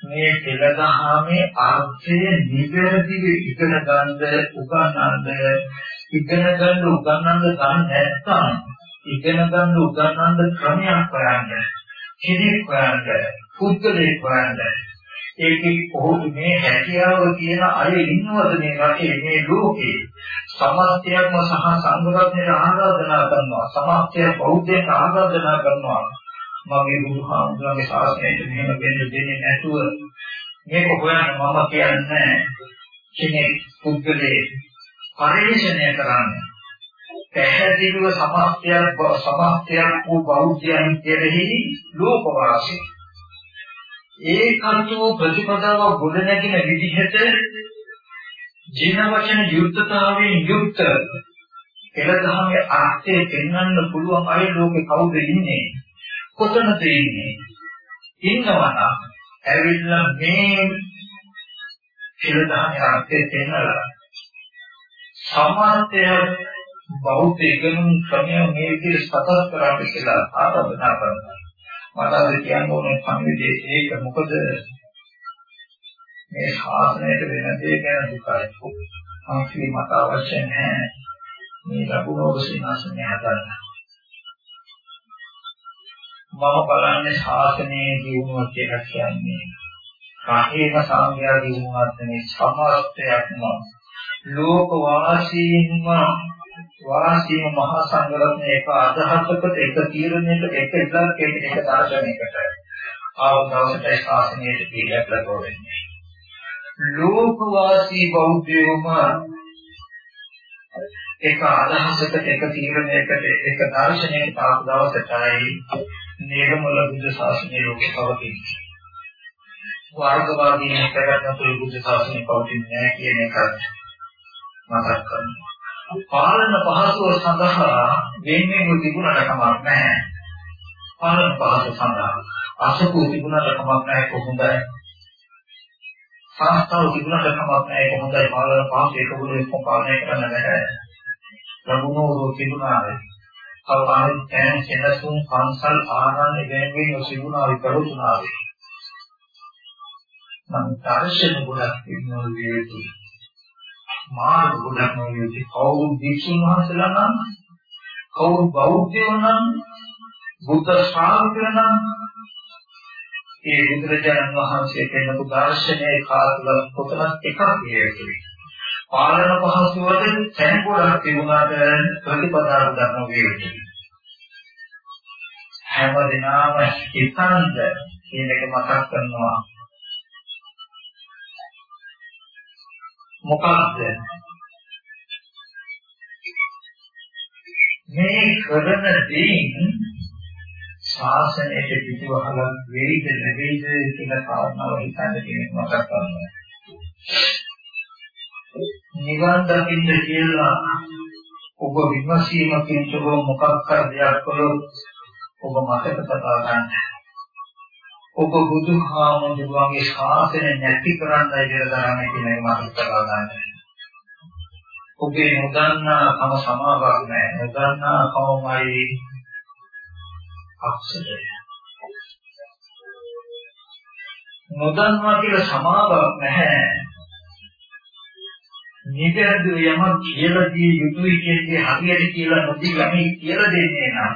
A: මේ පෙළදහමේ අර්ථය නිවැරදිව ඉගෙන ගන්න උගන්වන්න ඉගෙන ගන්න උගන්වන්න ගන්න නැත්නම් ඉගෙන ගන්න උගන්වන්න ක්‍රමයක් හොයන්න කෙනෙක් හොයන්න පුද්ගලයෙක් හොයන්න. ඒකේ කොහොමද මේ හැකියාව කියන අය ඉන්නවද මේ රටේ මේ ලෝකේ? සමාජයක්ම සහ සංගරත්නයට ආරාධනා කරනවා සමාජය බෞද්ධයට ආරාධනා කරනවා. මගේ බුදුහාමුදුරන්ගේ ශාසනයට මෙහෙම වෙන්න දෙන්නේ නැතුව මේක හොයන්න මම කියන්නේ කෙනෙක් පුද්ගලයේ පරිශ්‍රණය කරන්න. පැහැදිලිව සමාජයක් සමාජයක් වූ බෞද්ධයන් කෙරෙහි ලෝකවාසී ඒකන්තු ප්‍රතිපදාව ගොඩ නැගින විදිහට ජීන වචන යුක්තතාවයෙන් යුක්ත එළදහමේ අර්ථය පෙන්වන්න පුළුවන් අය ලෝකේ කවුද ඉන්නේ? කොතනද ඉන්නේ ඉන්නවනම් ඇවිල්ලා මේ එළදහමේ අර්ථය පෙන්වලා සමාජය බෞද්ධ ඉගෙනුම් ක්‍රමය මේ විදිහට සකස් කරන්න කියලා ආරාධනා කරනවා මට අද කියන්න ඕනේ සංවිදේ ඒක මොකද මේ ශාසනයට වෙන දේ ගැන දුකයි. සංස්කෘතිය මත අවශ්‍ය නැහැ. මේ ලැබුණෝ සිනාසනය හදන්න. මම බලන්නේ ශාසනයේ දියුණුව කියලා කියන්නේ රාහේම සංඥා දියුණුවත් නෙවෙයි සමස්තයක්ම ලෝක වාසීන්ම වාසීම මහා සංඝරත්නය එක අදහසකට එක තීරණයකට එක ඉලක්කයකට එක දර්ශනයකට ආව දවසට ශාසනයට පිළිගත් ලැබෙන්නේ. ලෝකවාසී බෞද්ධයෝම එක අදහසකට එක තීරණයකට එක දර්ශනයකට ආව දවසටයි නිර්මල බුද්ධ ශාසනය ලෝකේ පවතින්නේ. වර්ගවාදීන් කරගන්න පුළුවන් බුද්ධ ශාසනය පවතින්නේ නැහැ කියන එකත් මතක් කරගන්න. පාලන පහසුව සඳහා වෙන්නේ තිබුණට කමක් නැහැ. පාලන පහසුව සඳහා අසපු තිබුණට කමක් නැහැ කොහොමදයි? සංස්ථාව තිබුණට කමක් නැහැ කොහොමදයි පාලන පහසුව ඒකවල එක්ක පාලනය කරන්න බැහැ. ලැබුණෝ තිබුණාද? කවදාවත් දැන් සෙනසුන් පන්සල් ආනන්ද ඉගෙනගෙන සිදුනා විකරුණාද? මම තාර්ශන ගොඩක් ඉන්නවා විදිහට මාර්ග ගොඩක් නෙවෙයි කවුරු භික්ෂුන් වහන්සේලා නම් කවුරු බෞද්ධයෝ නම් බුද්ධ ශ්‍රාවකයෝ නම් ඒ බුදුරජාණන් වහන්සේ දෙනපු දර්ශනයේ කාලවල කොතනක් එකක් හේතුයි පාලන පහසුවට තැන් ගොඩක් තිබුණාට ප්‍රතිපදාව ගන්න වේවි. හැම දිනම හිතන්ද කියන එක මතක් කරනවා. මොකක්ද? මේ කරන දේෙන් ශාසනයේ පිටුවහලක් වෙයිද නැවේද කියන කාරණාව හිතන්න කියන මතක් කරනවා. නිවන් දකින්න කියලා ඔබ විමසීමකින් තෝ මොකක් කර දෙයක් කළොත් ඔබ මතක තබා ගන්න. ඔබ බුදුහාමුදුරුවන්ගේ ශාසනය නැති කරන්නයි කියලා දරන්නේ කියන එක මතක තබා ගන්න. ඔබේ නොදන්නා කම සමාවක් නැහැ. නොදන්නා කමයි අක්ෂරය. නොදන්නවා කියලා සමාවක් නැහැ. නිවැරදි යමක් කියලා දී යුතුයි කියන්නේ හරියට කියලා නොදී යමක් කියලා දෙන්නේ නම්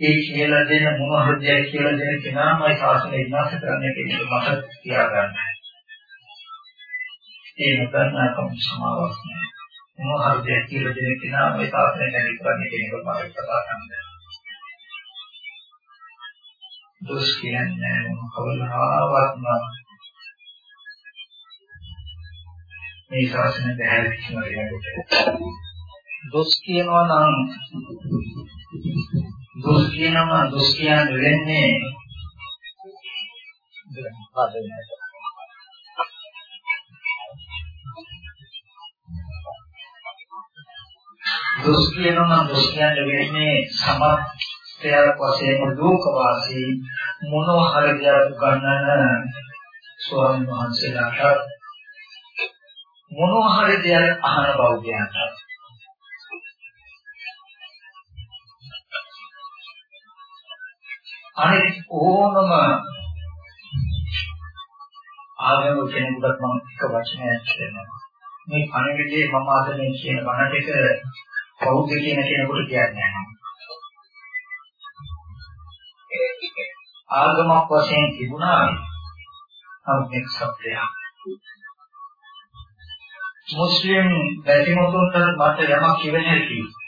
A: ඒ කියලා දෙන මොන හරි දෙයක් කියලා දෙන කෙනාමයි ශාසනය විනාශ කරන්නේ කියන එක මට තියාගන්න. ඒ නොදන්නාකම සමාවක් නෑ. මොන හරි දෙයක් කියලා දෙන කෙනාමයි ශාසනය නැති කරන්නේ කියන එක මට කතා කරන්න. දොස් කියන්නේ මොන කවදාවත්ම මේ ශාසනය බහැර කිසිම දොස් කියනවා නම් දොස් කියනවා දොස් කියන්නේ වෙන්නේ දොස් කියනවා නම් දොස් කියන්නේ වෙන්නේ සමස්තයක් වශයෙන් ලෝක වාසී මොනවා හරි දෙයක් ගන්නන ස්වාමීන් වහන්සේලාට මොනවා හරි දෙයක් අහන බෞද්ධයන්ට අනිත් ඕනම ආගම කෙනෙකුට මම එක වචනයක් කියනවා. මේ පණිවිඩයේ මම අද මේ කියන බණ ටික බෞද්ධ කියන කෙනෙකුට කියන්නේ නැහැ. ආගමක් වශයෙන් තිබුණා නම් එක් සත්‍යයක්. මුස්ලිම් බැතිමතුන්ට මට යමක් කිව හැකියි.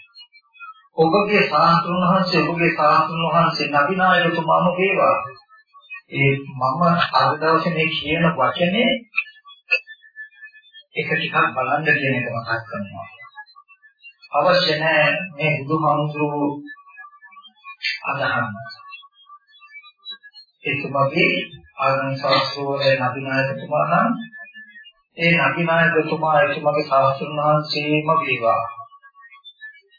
A: ඔබගේ සාස්ත්‍රුන් වහන්සේ ඔබගේ සාස්ත්‍රුන් වහන්සේ නබිනායකතුමාම වේවා. ඒ මම අද දවසේ මේ කියන වචනේ එක ටිකක් බලන්න කියන එක මතක් කරනවා. අවශ්‍ය නැහැ මේ බුදුහාමුදුරුවෝ අදහන්න. ඒකමගේ ආගම ශාස්ත්‍රවල නබිනායකතුමා නම් ඒ නබිනායකතුමා එතුමාගේ සාස්ත්‍රුන් වහන්සේම වේවා.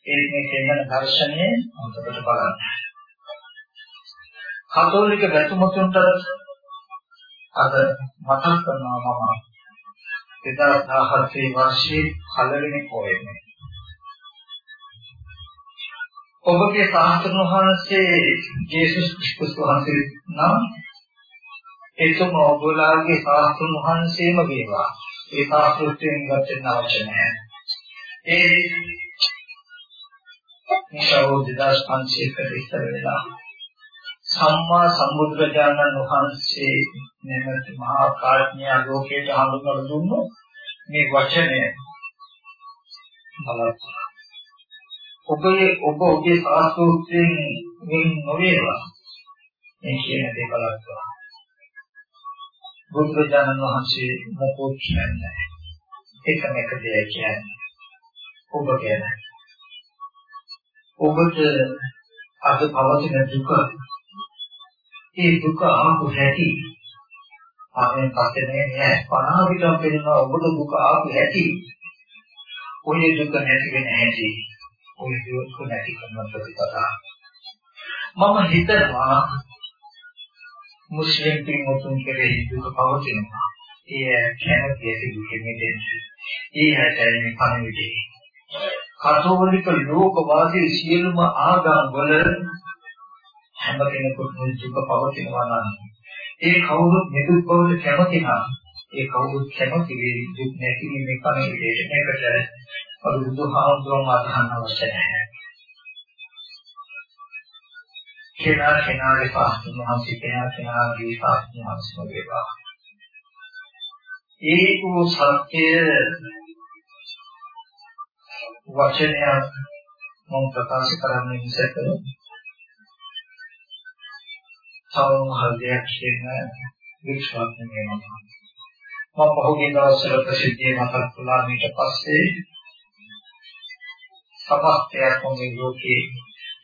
A: ඒ මේ දෙන්නන දර්ශනය හොඳට බලන්න. කතෝලික වැතුමුතුන්ට අද මතක් කරනවා මම 2017 වර්ෂයේ පළවෙනි පොයේ ඔබගේ සාස්ත්‍රණ වහන්සේ ජේසුස් ක්‍රිස්තුස් වහන්සේ නම් එතුම ඔබලාගේ සාස්ත්‍රණ වහන්සේම වේවා. ඒ සාස්ත්‍රයෙන් ගන්න අවශ්‍ය නැහැ. ඒ මේක අවුරුදු 2500කට ඉස්සර වෙලා සම්මා සම්බුදුරජාණන් වහන්සේ නැමැති මහා කාඥා ලෝකයට හඳුන්වලා දුන්නු මේ වචනය බලන්න. ඔබේ ඔබ ඔබේ සාස්ත්‍රයෙන් මේ නොවේවා මේ කියන දේ බලන්න. බුදුරජාණන් වහන්සේ මොකෝ කියන්නේ එකම එක දෙයක් කියන්නේ ඔබ කියන්නේ ඔබට අද පවතින දුක ඒ දුක ආපු හැටි ආවෙන් පස්සේ මේ නෑ. පනාවිලම් වෙනවා ඔබට දුක ආපු හැටි. ඔය දුක නැති වෙන හැටි ඔය දුක නැති කරන ප්‍රතිපදා. මම හිතනවා මුස්ලිම් පින්වතුන් කෙරෙහි දුක පවතිනවා. ඒ කැමති ඇති දුකෙන් මිදෙන්නේ. ඒ හැටයි පණවිඩේ. කතෝලික ලෝකවාදී සියලුම ආගම් වල හැම කෙනෙකුටම දුක පවතිනවා නම් ඒ කවුරුත් නිදුක් බවට කැමති නම් ඒ කවුරුත් කැමති වේ දුක් නැති මේ කණ විදේශයකට අද බුදුහාමුදුරුවෝ අදහන්න අවශ්‍ය නැහැ. කෙනා කෙනාගේ පාස්තුන් වහන්සේ කෙනා කෙනාගේ පාස්තුන් වහන්සේ වේවා. ඒ වූ සත්‍ය වචනය මම ප්‍රකාශ කරන්නේ මිසක තවම හදයක් කියන විශ්වාස නෙමෙයි මම. මම පහුගිය දවස්වල ප්‍රසිද්ධිය මතක් කළා ඊට පස්සේ සමස්තයක් මේ ලෝකේ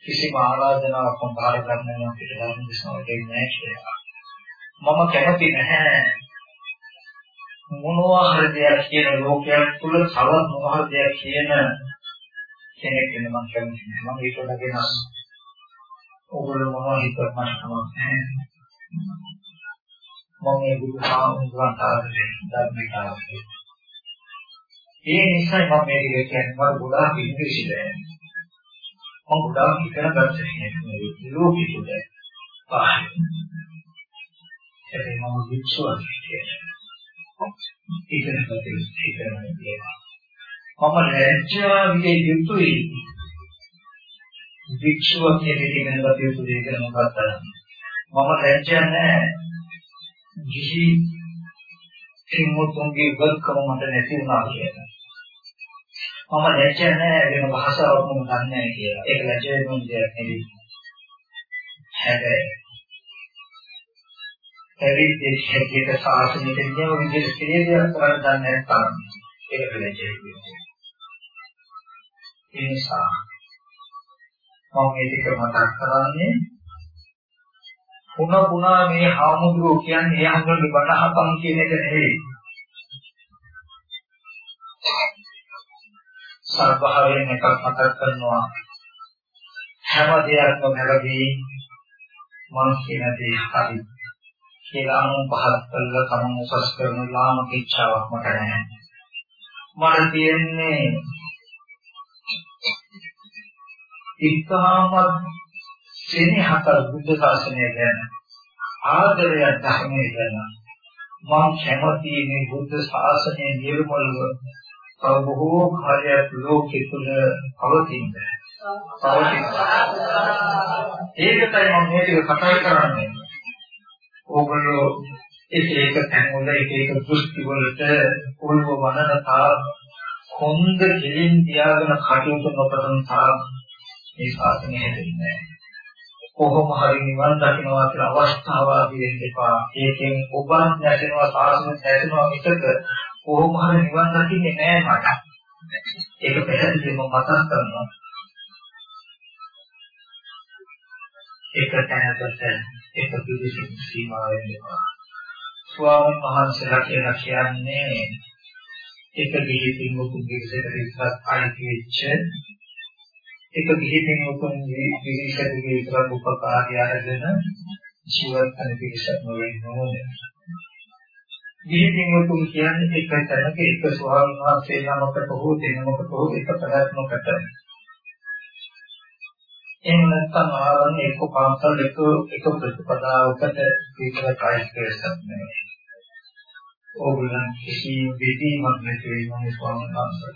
A: කිසිම ආරාධනාවක් මම බාර ගන්න අපිට ධර්ම දේශනාවට නැහැ කියලා. මම කැමති නැහැ මොනවා හරි දෙයක් කියන ලෝකයක් තුල තවත් මොනවා හරි දෙයක් කියන කෙනෙක් වෙන මම කැමති නැහැ. මම ඒක වගේම ඔයගොල්ලෝ මොනවා හිතුවත් මට කමක් නැහැ. මම මේ බුදු සාමුද්‍රාන්ත ආදරේ ධර්මික ආදරේ. ඒ නිසා මම මේක කියන්නේ මට ගොඩාක් ඉංග්‍රීසි දැනෙනවා. මම ගොඩාක් ඉගෙන ගන්න මේ ලෝකෙ තුල. ආ. ඒ මම විශ්වාස කියන්නේ. ඉගෙන ගන්න ඉගෙනන්නේ. මම ලැජ්ජාවේ යුතුයි. වික්ෂුවක් කියන ඉගෙන ගන්න යුතු දෙයක් මොකක්ද? මම ලැජ්ජා නැහැ. කිසි කිමුතුන්ගේ වර්කම මට නැති වුණා කියලා. මම ලැජ්ජා නැහැ වෙන භාෂාවක් මම දන්නේ නැහැ කියලා. ඒක ලැජ්ජා වෙන දෙයක් නෙවෙයි. හැබැයි පැවිද්දේ හැටියට සාසනික නියම විදිහට ක්‍රියාවක් කරන්න දන්නේ නැත්නම් ඒක ලැජ්ජා වෙනවා. ඒ නිසා මම මේ ටික මතක් කරන්නේ පුන පුනා මේ හාමුදුරුවෝ කියන්නේ ඒ හාමුදුරුවෝ බණහපන් කියන එක නෙවෙයි. සර්වභාවයෙන් එකක් මතක් කරනවා හැම දෙයක්ම වැරදි මම කියන දේ හරි කියලා අනු පහත් කළා තමන් උසස් කරන ලාමක ඉච්ඡාවක් මට නැහැ මට තියෙන්නේ ඉස්හාමත් සෙනෙහක බුද්ධ ශාසනය ගැන ආදරය ධර්මය ගැන මම කැමති මේ බුද්ධ ශාසනය නිර්මලව තව බොහෝ කාර්යයක් ලෝකෙ තුල පවතින. පවතින. ඒකටයි මම මේ ටික කතා කරන්නේ. ඕගොල්ලෝ එක එක තැන්වල එක එක දෘෂ්ටි වලට ඔළුව වඩන තා හොඳ දෙලින් තියාගෙන කටයුතු නොකරන තා මේ ශාසනය හැදෙන්නේ කොහොම හරි නිවන් දකින්නවා කියලා අවස්ථාවාදී වෙන්න එපා. ඒකෙන් ඔබ නැතිනවා ශාසනය නැතිනවා මිසක කොහොම හරි නිවන් දකින්නේ නෑ මට. ඒක පැහැදිලිවම මතක් කරනවා. එක තැනකට එක පිළිසින් සීමා වෙනවා. ස්වාමීන් වහන්සේලා කියලා කියන්නේ එක ගිහින් මුකුගේ සැකරිස්සත් අයිති වෙච්ච එක ගිහින් මුකුගේ පිළිසකගේ විතර උපකාරය අරගෙන ජීවත් වෙන පිළිසක් නොවෙන්න ඕනේ. ගිහින් මුතුන් කියන්නේ එක තැනක එක ස්වාමීන් වහන්සේ නමකට හෝ දෙනමකට හෝ එක ප්‍රයත්නකට එහෙම නැත්නම් ආරණ්‍ය එක්ක පාසල් එක එක ප්‍රතිපදාවකට විතර කායිකයක් නැහැ. ඕගොල්ලන් කිසි විදීමක් නැති වෙනවා ස්වාමීන් වහන්සේ.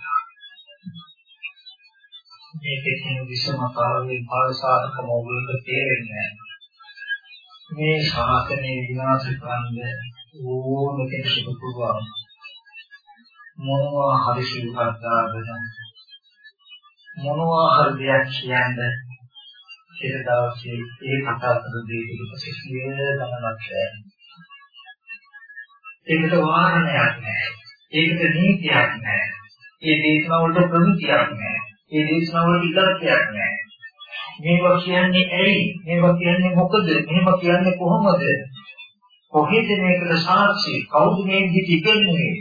A: මේකේ තියෙන විසමතාවයේ භාෂාත්මක ඕගොල්ලන්ට තේරෙන්නේ නැහැ. මේ ශාසනය විනාශ කරන්නේ ඕන කෙනෙකුට පුළුවන් මොනවා හරි සිල්පත් දාගෙන මොනවා හරි දෙයක් කියන්නේ ඒ දවසේ ඒ කතා කරන දේ පිළිපස්සේ සියලු ගමනක් ඒකට වාරණයක් නැහැ. ඒකට නීතියක් නැහැ. ඒ දේශනාවලට ප්‍රමුඛයක් නැහැ. ඒ දේශනාවලට ඉලක්කයක් නැහැ. මේවා කියන්නේ ඇයි? මේවා කියන්නේ මොකද? මේවා කියන්නේ කොහොමද? කොහේද මේකට සාක්ෂි? කවුද මේ විදිහට ඉගෙනුනේ?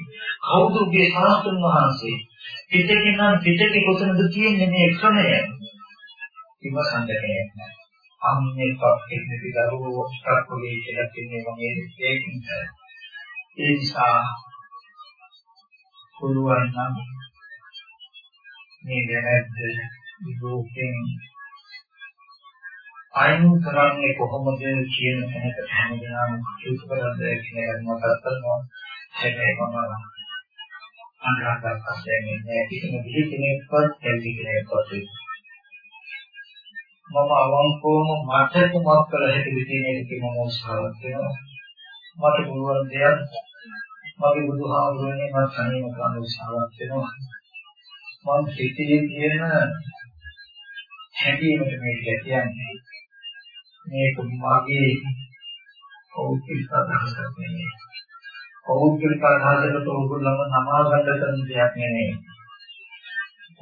A: කවුද මේ සාස්ත්‍රඥ වහන්සේ? පිටකේ නම් පිටකේ කොතනද තියෙන්නේ මේ ක්‍රමය? විමසන්න කෙනෙක් නැහැ. අම්මේ පක්කේ නැති දරුවෝ ස්ටක්කොලේ කියලා කියන්නේ මගේ ඒකින් ඒ නිසා පුළුවන් නම් මේ වැරද්ද ලෝකෙන් අයින් කරන්නේ කොහොමද කියන තැනකට හැමදෙනාම කටයුතු කරද්දී කියන එක මතක් කරනවා. හැබැයි මම අනුරාධපුර පස්සේ මේ කිසිම විදිහකින් කෙනෙක්වත් දෙවි කෙනෙක්වත් මම අවංකවම මට කුමක් කළ හැකිද කියන එක මම උත්සාහවත් වෙනවා මට පුළුවන් දෙයක් මගේ බුදුහාමුදුරනේ මම තනියම කරන්න උත්සාහවත් වෙනවා. මම සිතේ තියෙන හැඟීමට මේක කියන්නේ. මේක මගේ පෞද්ගලික අදහසක් නෙමෙයි. පෞද්ගලික අදහසකට ඕගොල්ලෝම සමාගත කරන දෙයක් නෙමෙයි.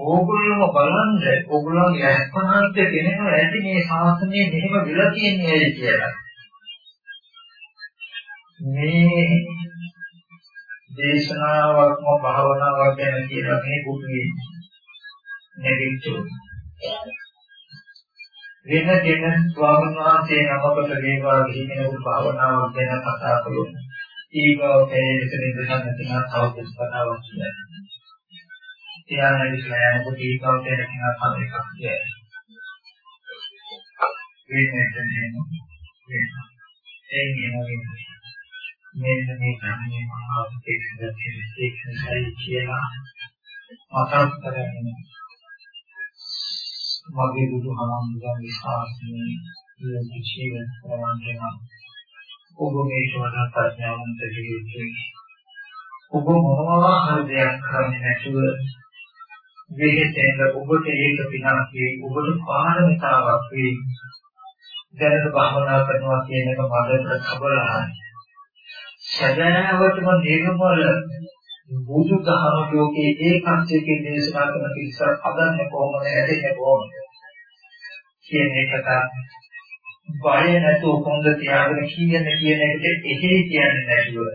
A: ඕගොල්ලෝම බලන්න ඕගොල්ලෝගේ අස්පනාන්ත දෙනවා ඇති මේ ශාසනය මෙහෙම විලා කියන්නේ කියලා. මේ දේශනාවක්ම භාවනාවක් ගැන කියලා මේ බුදුනේ නැගිට්ටු වෙන දෙන ස්වාමීන් වහන්සේ නමකට වේවා ගිහිනෙකුට භාවනාවක් ගැන කතා කළොත් ඊගොතේ ඉතින් දෙන්න තියෙන තව කතාවක් කියන්නේ. තියාගෙන යනකොට ඊගොතේ දෙන තව එකක් කියන්නේ. වෙන්නේ නැහැ. ඒ කියන්නේ මෙන්න මේ ධර්මයේ මහා උපේක්ෂිතයි කියලා මතක් කරගෙන මගේ බුදුහාමුදුරන්ගේ ශාසනයේ ජීවිත ජීවන ප්‍රමාණය ඔබ මේ වඩා ප්‍රඥාවන්ත ජීවිතේ ඔබ මොනවා හරි දෙයක් කරන්නේ නැතුව විහෙතෙන් ඔබට ඒක පිනක් වේ ඔබට පාරමිතාවක් වේ. දැනට භාවනා කරනවා කියන එක මඩට කබලහයි. සැබෑවටම නිර්මල බුදු දහම ලෝකයේ ඒකාන්තයේ දේශනා කරන පිළිස අදන්නේ කොහොමද? ඇදෙන්නේ කොහොමද? කියන එකට බය නැතුව කොන්ද තියාගෙන කියන්නේ කියන එකට එහෙ කියන්නේ නැතුව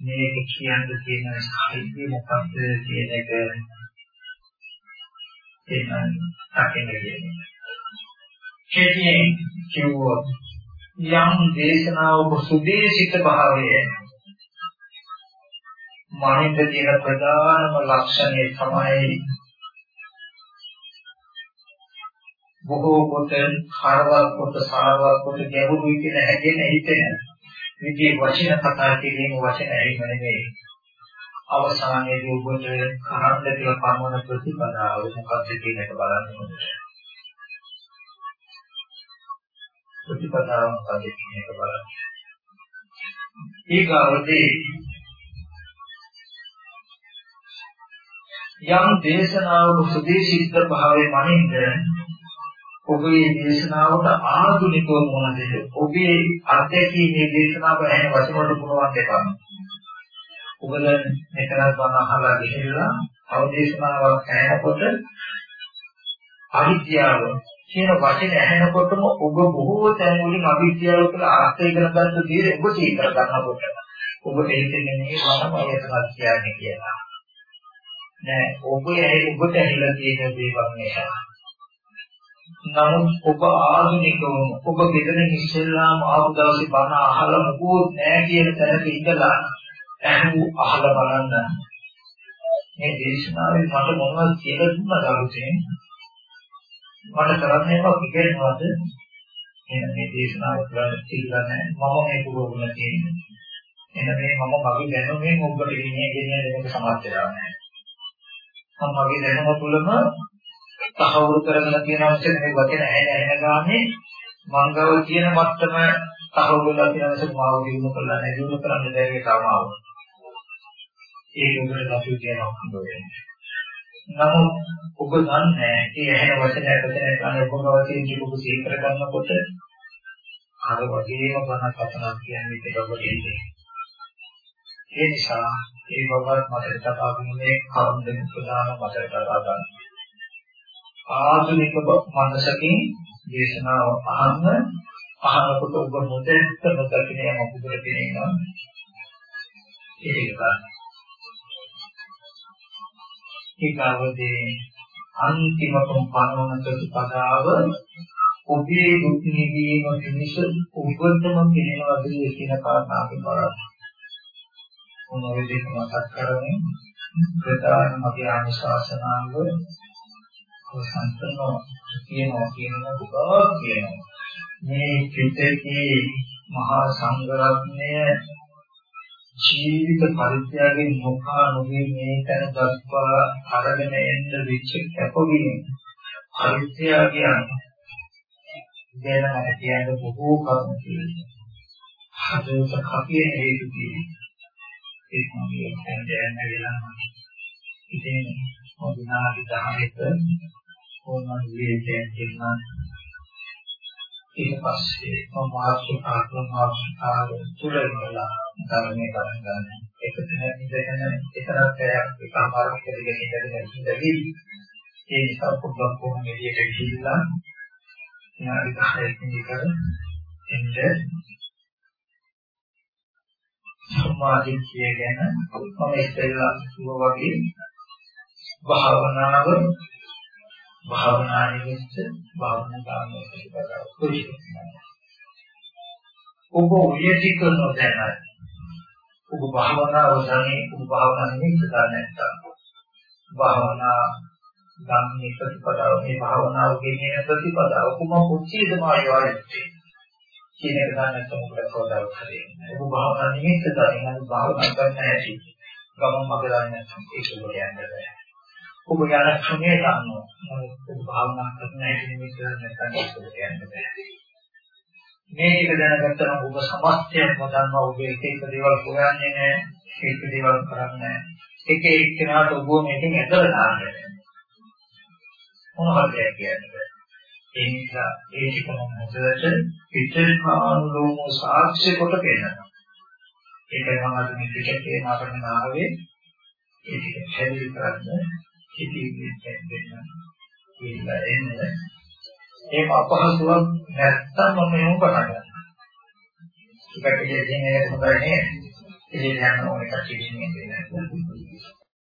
A: මේක කියන්න තියෙන සාහිත්‍ය මොකක්ද කියන එක එන්න අකින්න කියන්නේ කෙටියෙන් කිව්වොත් යම් දේශනාවක සුදේශිත භාවය මනින්ද තියෙන ප්‍රධානම ලක්ෂණය තමයි බොහෝ කොට කාරවල් කොට සාරවල් කොට ගැඹුරුයි කියන හැදෙන හිතෙන විදිහේ වචන කතා කිරීම වචන ඇහිම නෙමෙයි අවසානයේදී ඔබට කරන්න කියලා පරමන ප්‍රතිපදාව මොකක්ද කියන එක බලන්න ඕනේ ප්‍රතිපදාව මොකද කියන එක බලන්න. ඊගාවදී යම් දේශනාවක සුදේශිත භාවයේ මනින්ද ඔබේ දේශනාවට ආධුනිකව මොන දෙද ඔබේ අධ්‍යක්ීමේ දේශනාව ඇහෙන වචන වලට පුළුවන් දෙයක්. ඔබ දැන් මෙතනත් බණ අහලා ගිහිල්ලා අවදේශනාවක් ඇහෙනකොට අවිද්‍යාව කියන වචන ඇහෙනකොටම ඔබ බොහෝ තැන් වලින් අවිද්‍යාව කියලා අර්ථය ඉගෙන ගන්න දේ ඔබ තීකර ගන්නකොට ඔබට හිතෙන්නේ මේ වනමය සත්‍යයන්නේ කියලා. නෑ ඔබ ඔබට ඇහිලා තියෙන දේවල් නිසා. නමුත් ඔබ ආධුනිකවම ඔබ ගෙදරින් ඉස්සෙල්ලාම ආපු දවසේ බණ අහලා මොකෝත් නෑ කියන තැනක ඉඳලා ඇහු අහලා බලන්න. මේ දේශනාවේ මට මොනවද කියලා දුන්නා දවසේ මට කරන්නේ මොකක්ද ඉගෙනනවද එහෙනම් මේ දේශනාව කරලා කියලා නැහැ. මම මේ පුරවගෙන තියෙන්නේ. එහෙනම් මේ මම මගේ දැනුමෙන් ඔබට ගෙනිය ගෙනිය දෙන්නක සමර්ථ වෙලා නැහැ. මම මගේ දැනුම තුළම තහවුරු කරගෙන තියෙන අවශ්‍ය මේ වචන ඇහෙන ඇහෙන ගානේ මංගව කියන මත්තම තහවුරු වෙලා තියෙන අවශ්‍ය මාව දිනු කරලා නැහැ දිනු කරන්න බැරි කමාව ඒක උඹට අපි කියනවා හම්බ වෙන්නේ නමුත් ඔබ දන්නේ මේ ඇහෙන වචන ඇතුලේ අනුභවයෙන් ජීවක සීකර කරනකොට අර වගේම බණ කතා කියන්නේ ඒක ඔබ දෙන්නේ. ඒ නිසා ඒ බවත් මතක තබා ගැනීමේ කරුණ දෙක ප්‍රධාන මතක තබා ගන්න. ආධුනික මනසකින් දේශනාව අහන්න අහනකොට ඔබ නොදැක්ක නොදකිනේ මොකද කියනවා ඒක ගන්න. ඊගාවදී අන්තිමතම පනවන ප්‍රතිපදාව ඔබේ දුක් නිවීම පිණිස උපදම පිළිනවද කියන කාරණාව බලන්න. මොන විදිහට මතක් කරන්නේ ප්‍රධාන මගේ අවසන් කරනවා. කියනවා කියනවා දුකක් කියනවා. මේ චිත්තයේ මහා සංගරත්නය ජීවිත පරිත්‍යාගයෙන් මොකා නොවේ මේ තැන දක්වා අරගෙන එන්න වෙච්ච කැපවීම. පරිත්‍යාගයන් ගැන මට කියන්න බොහෝ කරුණු තියෙනවා. හදවත කපිය හේතු තියෙනවා. ඒක මම දැනගෙන ඉතින් මොකද නාලි 10ක ඕනෝන්ගේ කියනවා ඊට පස්සේ මම මාත්‍රකාත්ම මාත්‍රකාව තුලමලා ධර්මයේ පටන් ගන්න. ඒක දැන ඉඳගෙන ඒතරක් පැයක් එකමාරක් කරගෙන ඉඳගෙන ඉඳදී ඒ නිසා පොඩ්ඩක් කොහොම එළියට ගිහිල්ලා යාරි 10 ඉඳලා එන්නේ සම්මාදිට්ඨිය ගැන මම ඉස්සෙල්ලා කිව්වා වගේ භාවනාව භාවනා නිමිත්ත භාවනා කාමයේ ප්‍රතිපදාව පුරුෂයන්ට. ඔබ උයටි කරන දැන ඔබ භාවනාව දන්නේ ඔබ භාවනා නිමිත්ත දන්නේ නැත්නම් භාවනා ගම්මේ ප්‍රතිපදාව මේ භාවනාව කියන්නේ ප්‍රතිපදාව කුම කුච්චේද මායවයිත්තේ කියන එක දන්නේ නැත්නම් ඔබට කවදාවත් හරියන්නේ නැහැ. ඔබ භාවනා නිමිත්ත දන්නේ නැහැ භාවනා කරන්න ඇති. ගමන් මග දන්නේ නැත්නම් ඒක ඔබට යන්න බෑ. ඔබ යන ක්‍රමය දන්නවා. ඔබ භාවනා කරන හැටි නිමිති නැත්නම් ඒකට යන්න බෑ. මේක දැනගත්තම ඔබ සමස්තයක්ම දන්නවා ඔබ එක එක දේවල් හොයන්නේ නැහැ. එක දේවල් කරන්නේ නැහැ. එක එක්කෙනාට ඔබ මේකෙන් ඇදලා දාන්නේ මොනවද කියන්නේ? ඒ නිසා ඒ ටික මොහොතට පිටකානුලෝම සාක්ෂි කොට පෙන්නනවා. ඒකයි මම අද මේ පිටකේ මාතෘකාව ආවේ ඒ ටික හැදිරි කරන්න සිටින්නේ දෙන්න කියලා එන්නේ ඒක අපහසුවක් නැත්තම් මම එහෙම පටන් ගන්නවා. ඒකට කියන්නේ හොඳයි නේද? ඉතින් යන ඕන එක කිසිම දෙයක් නෑ.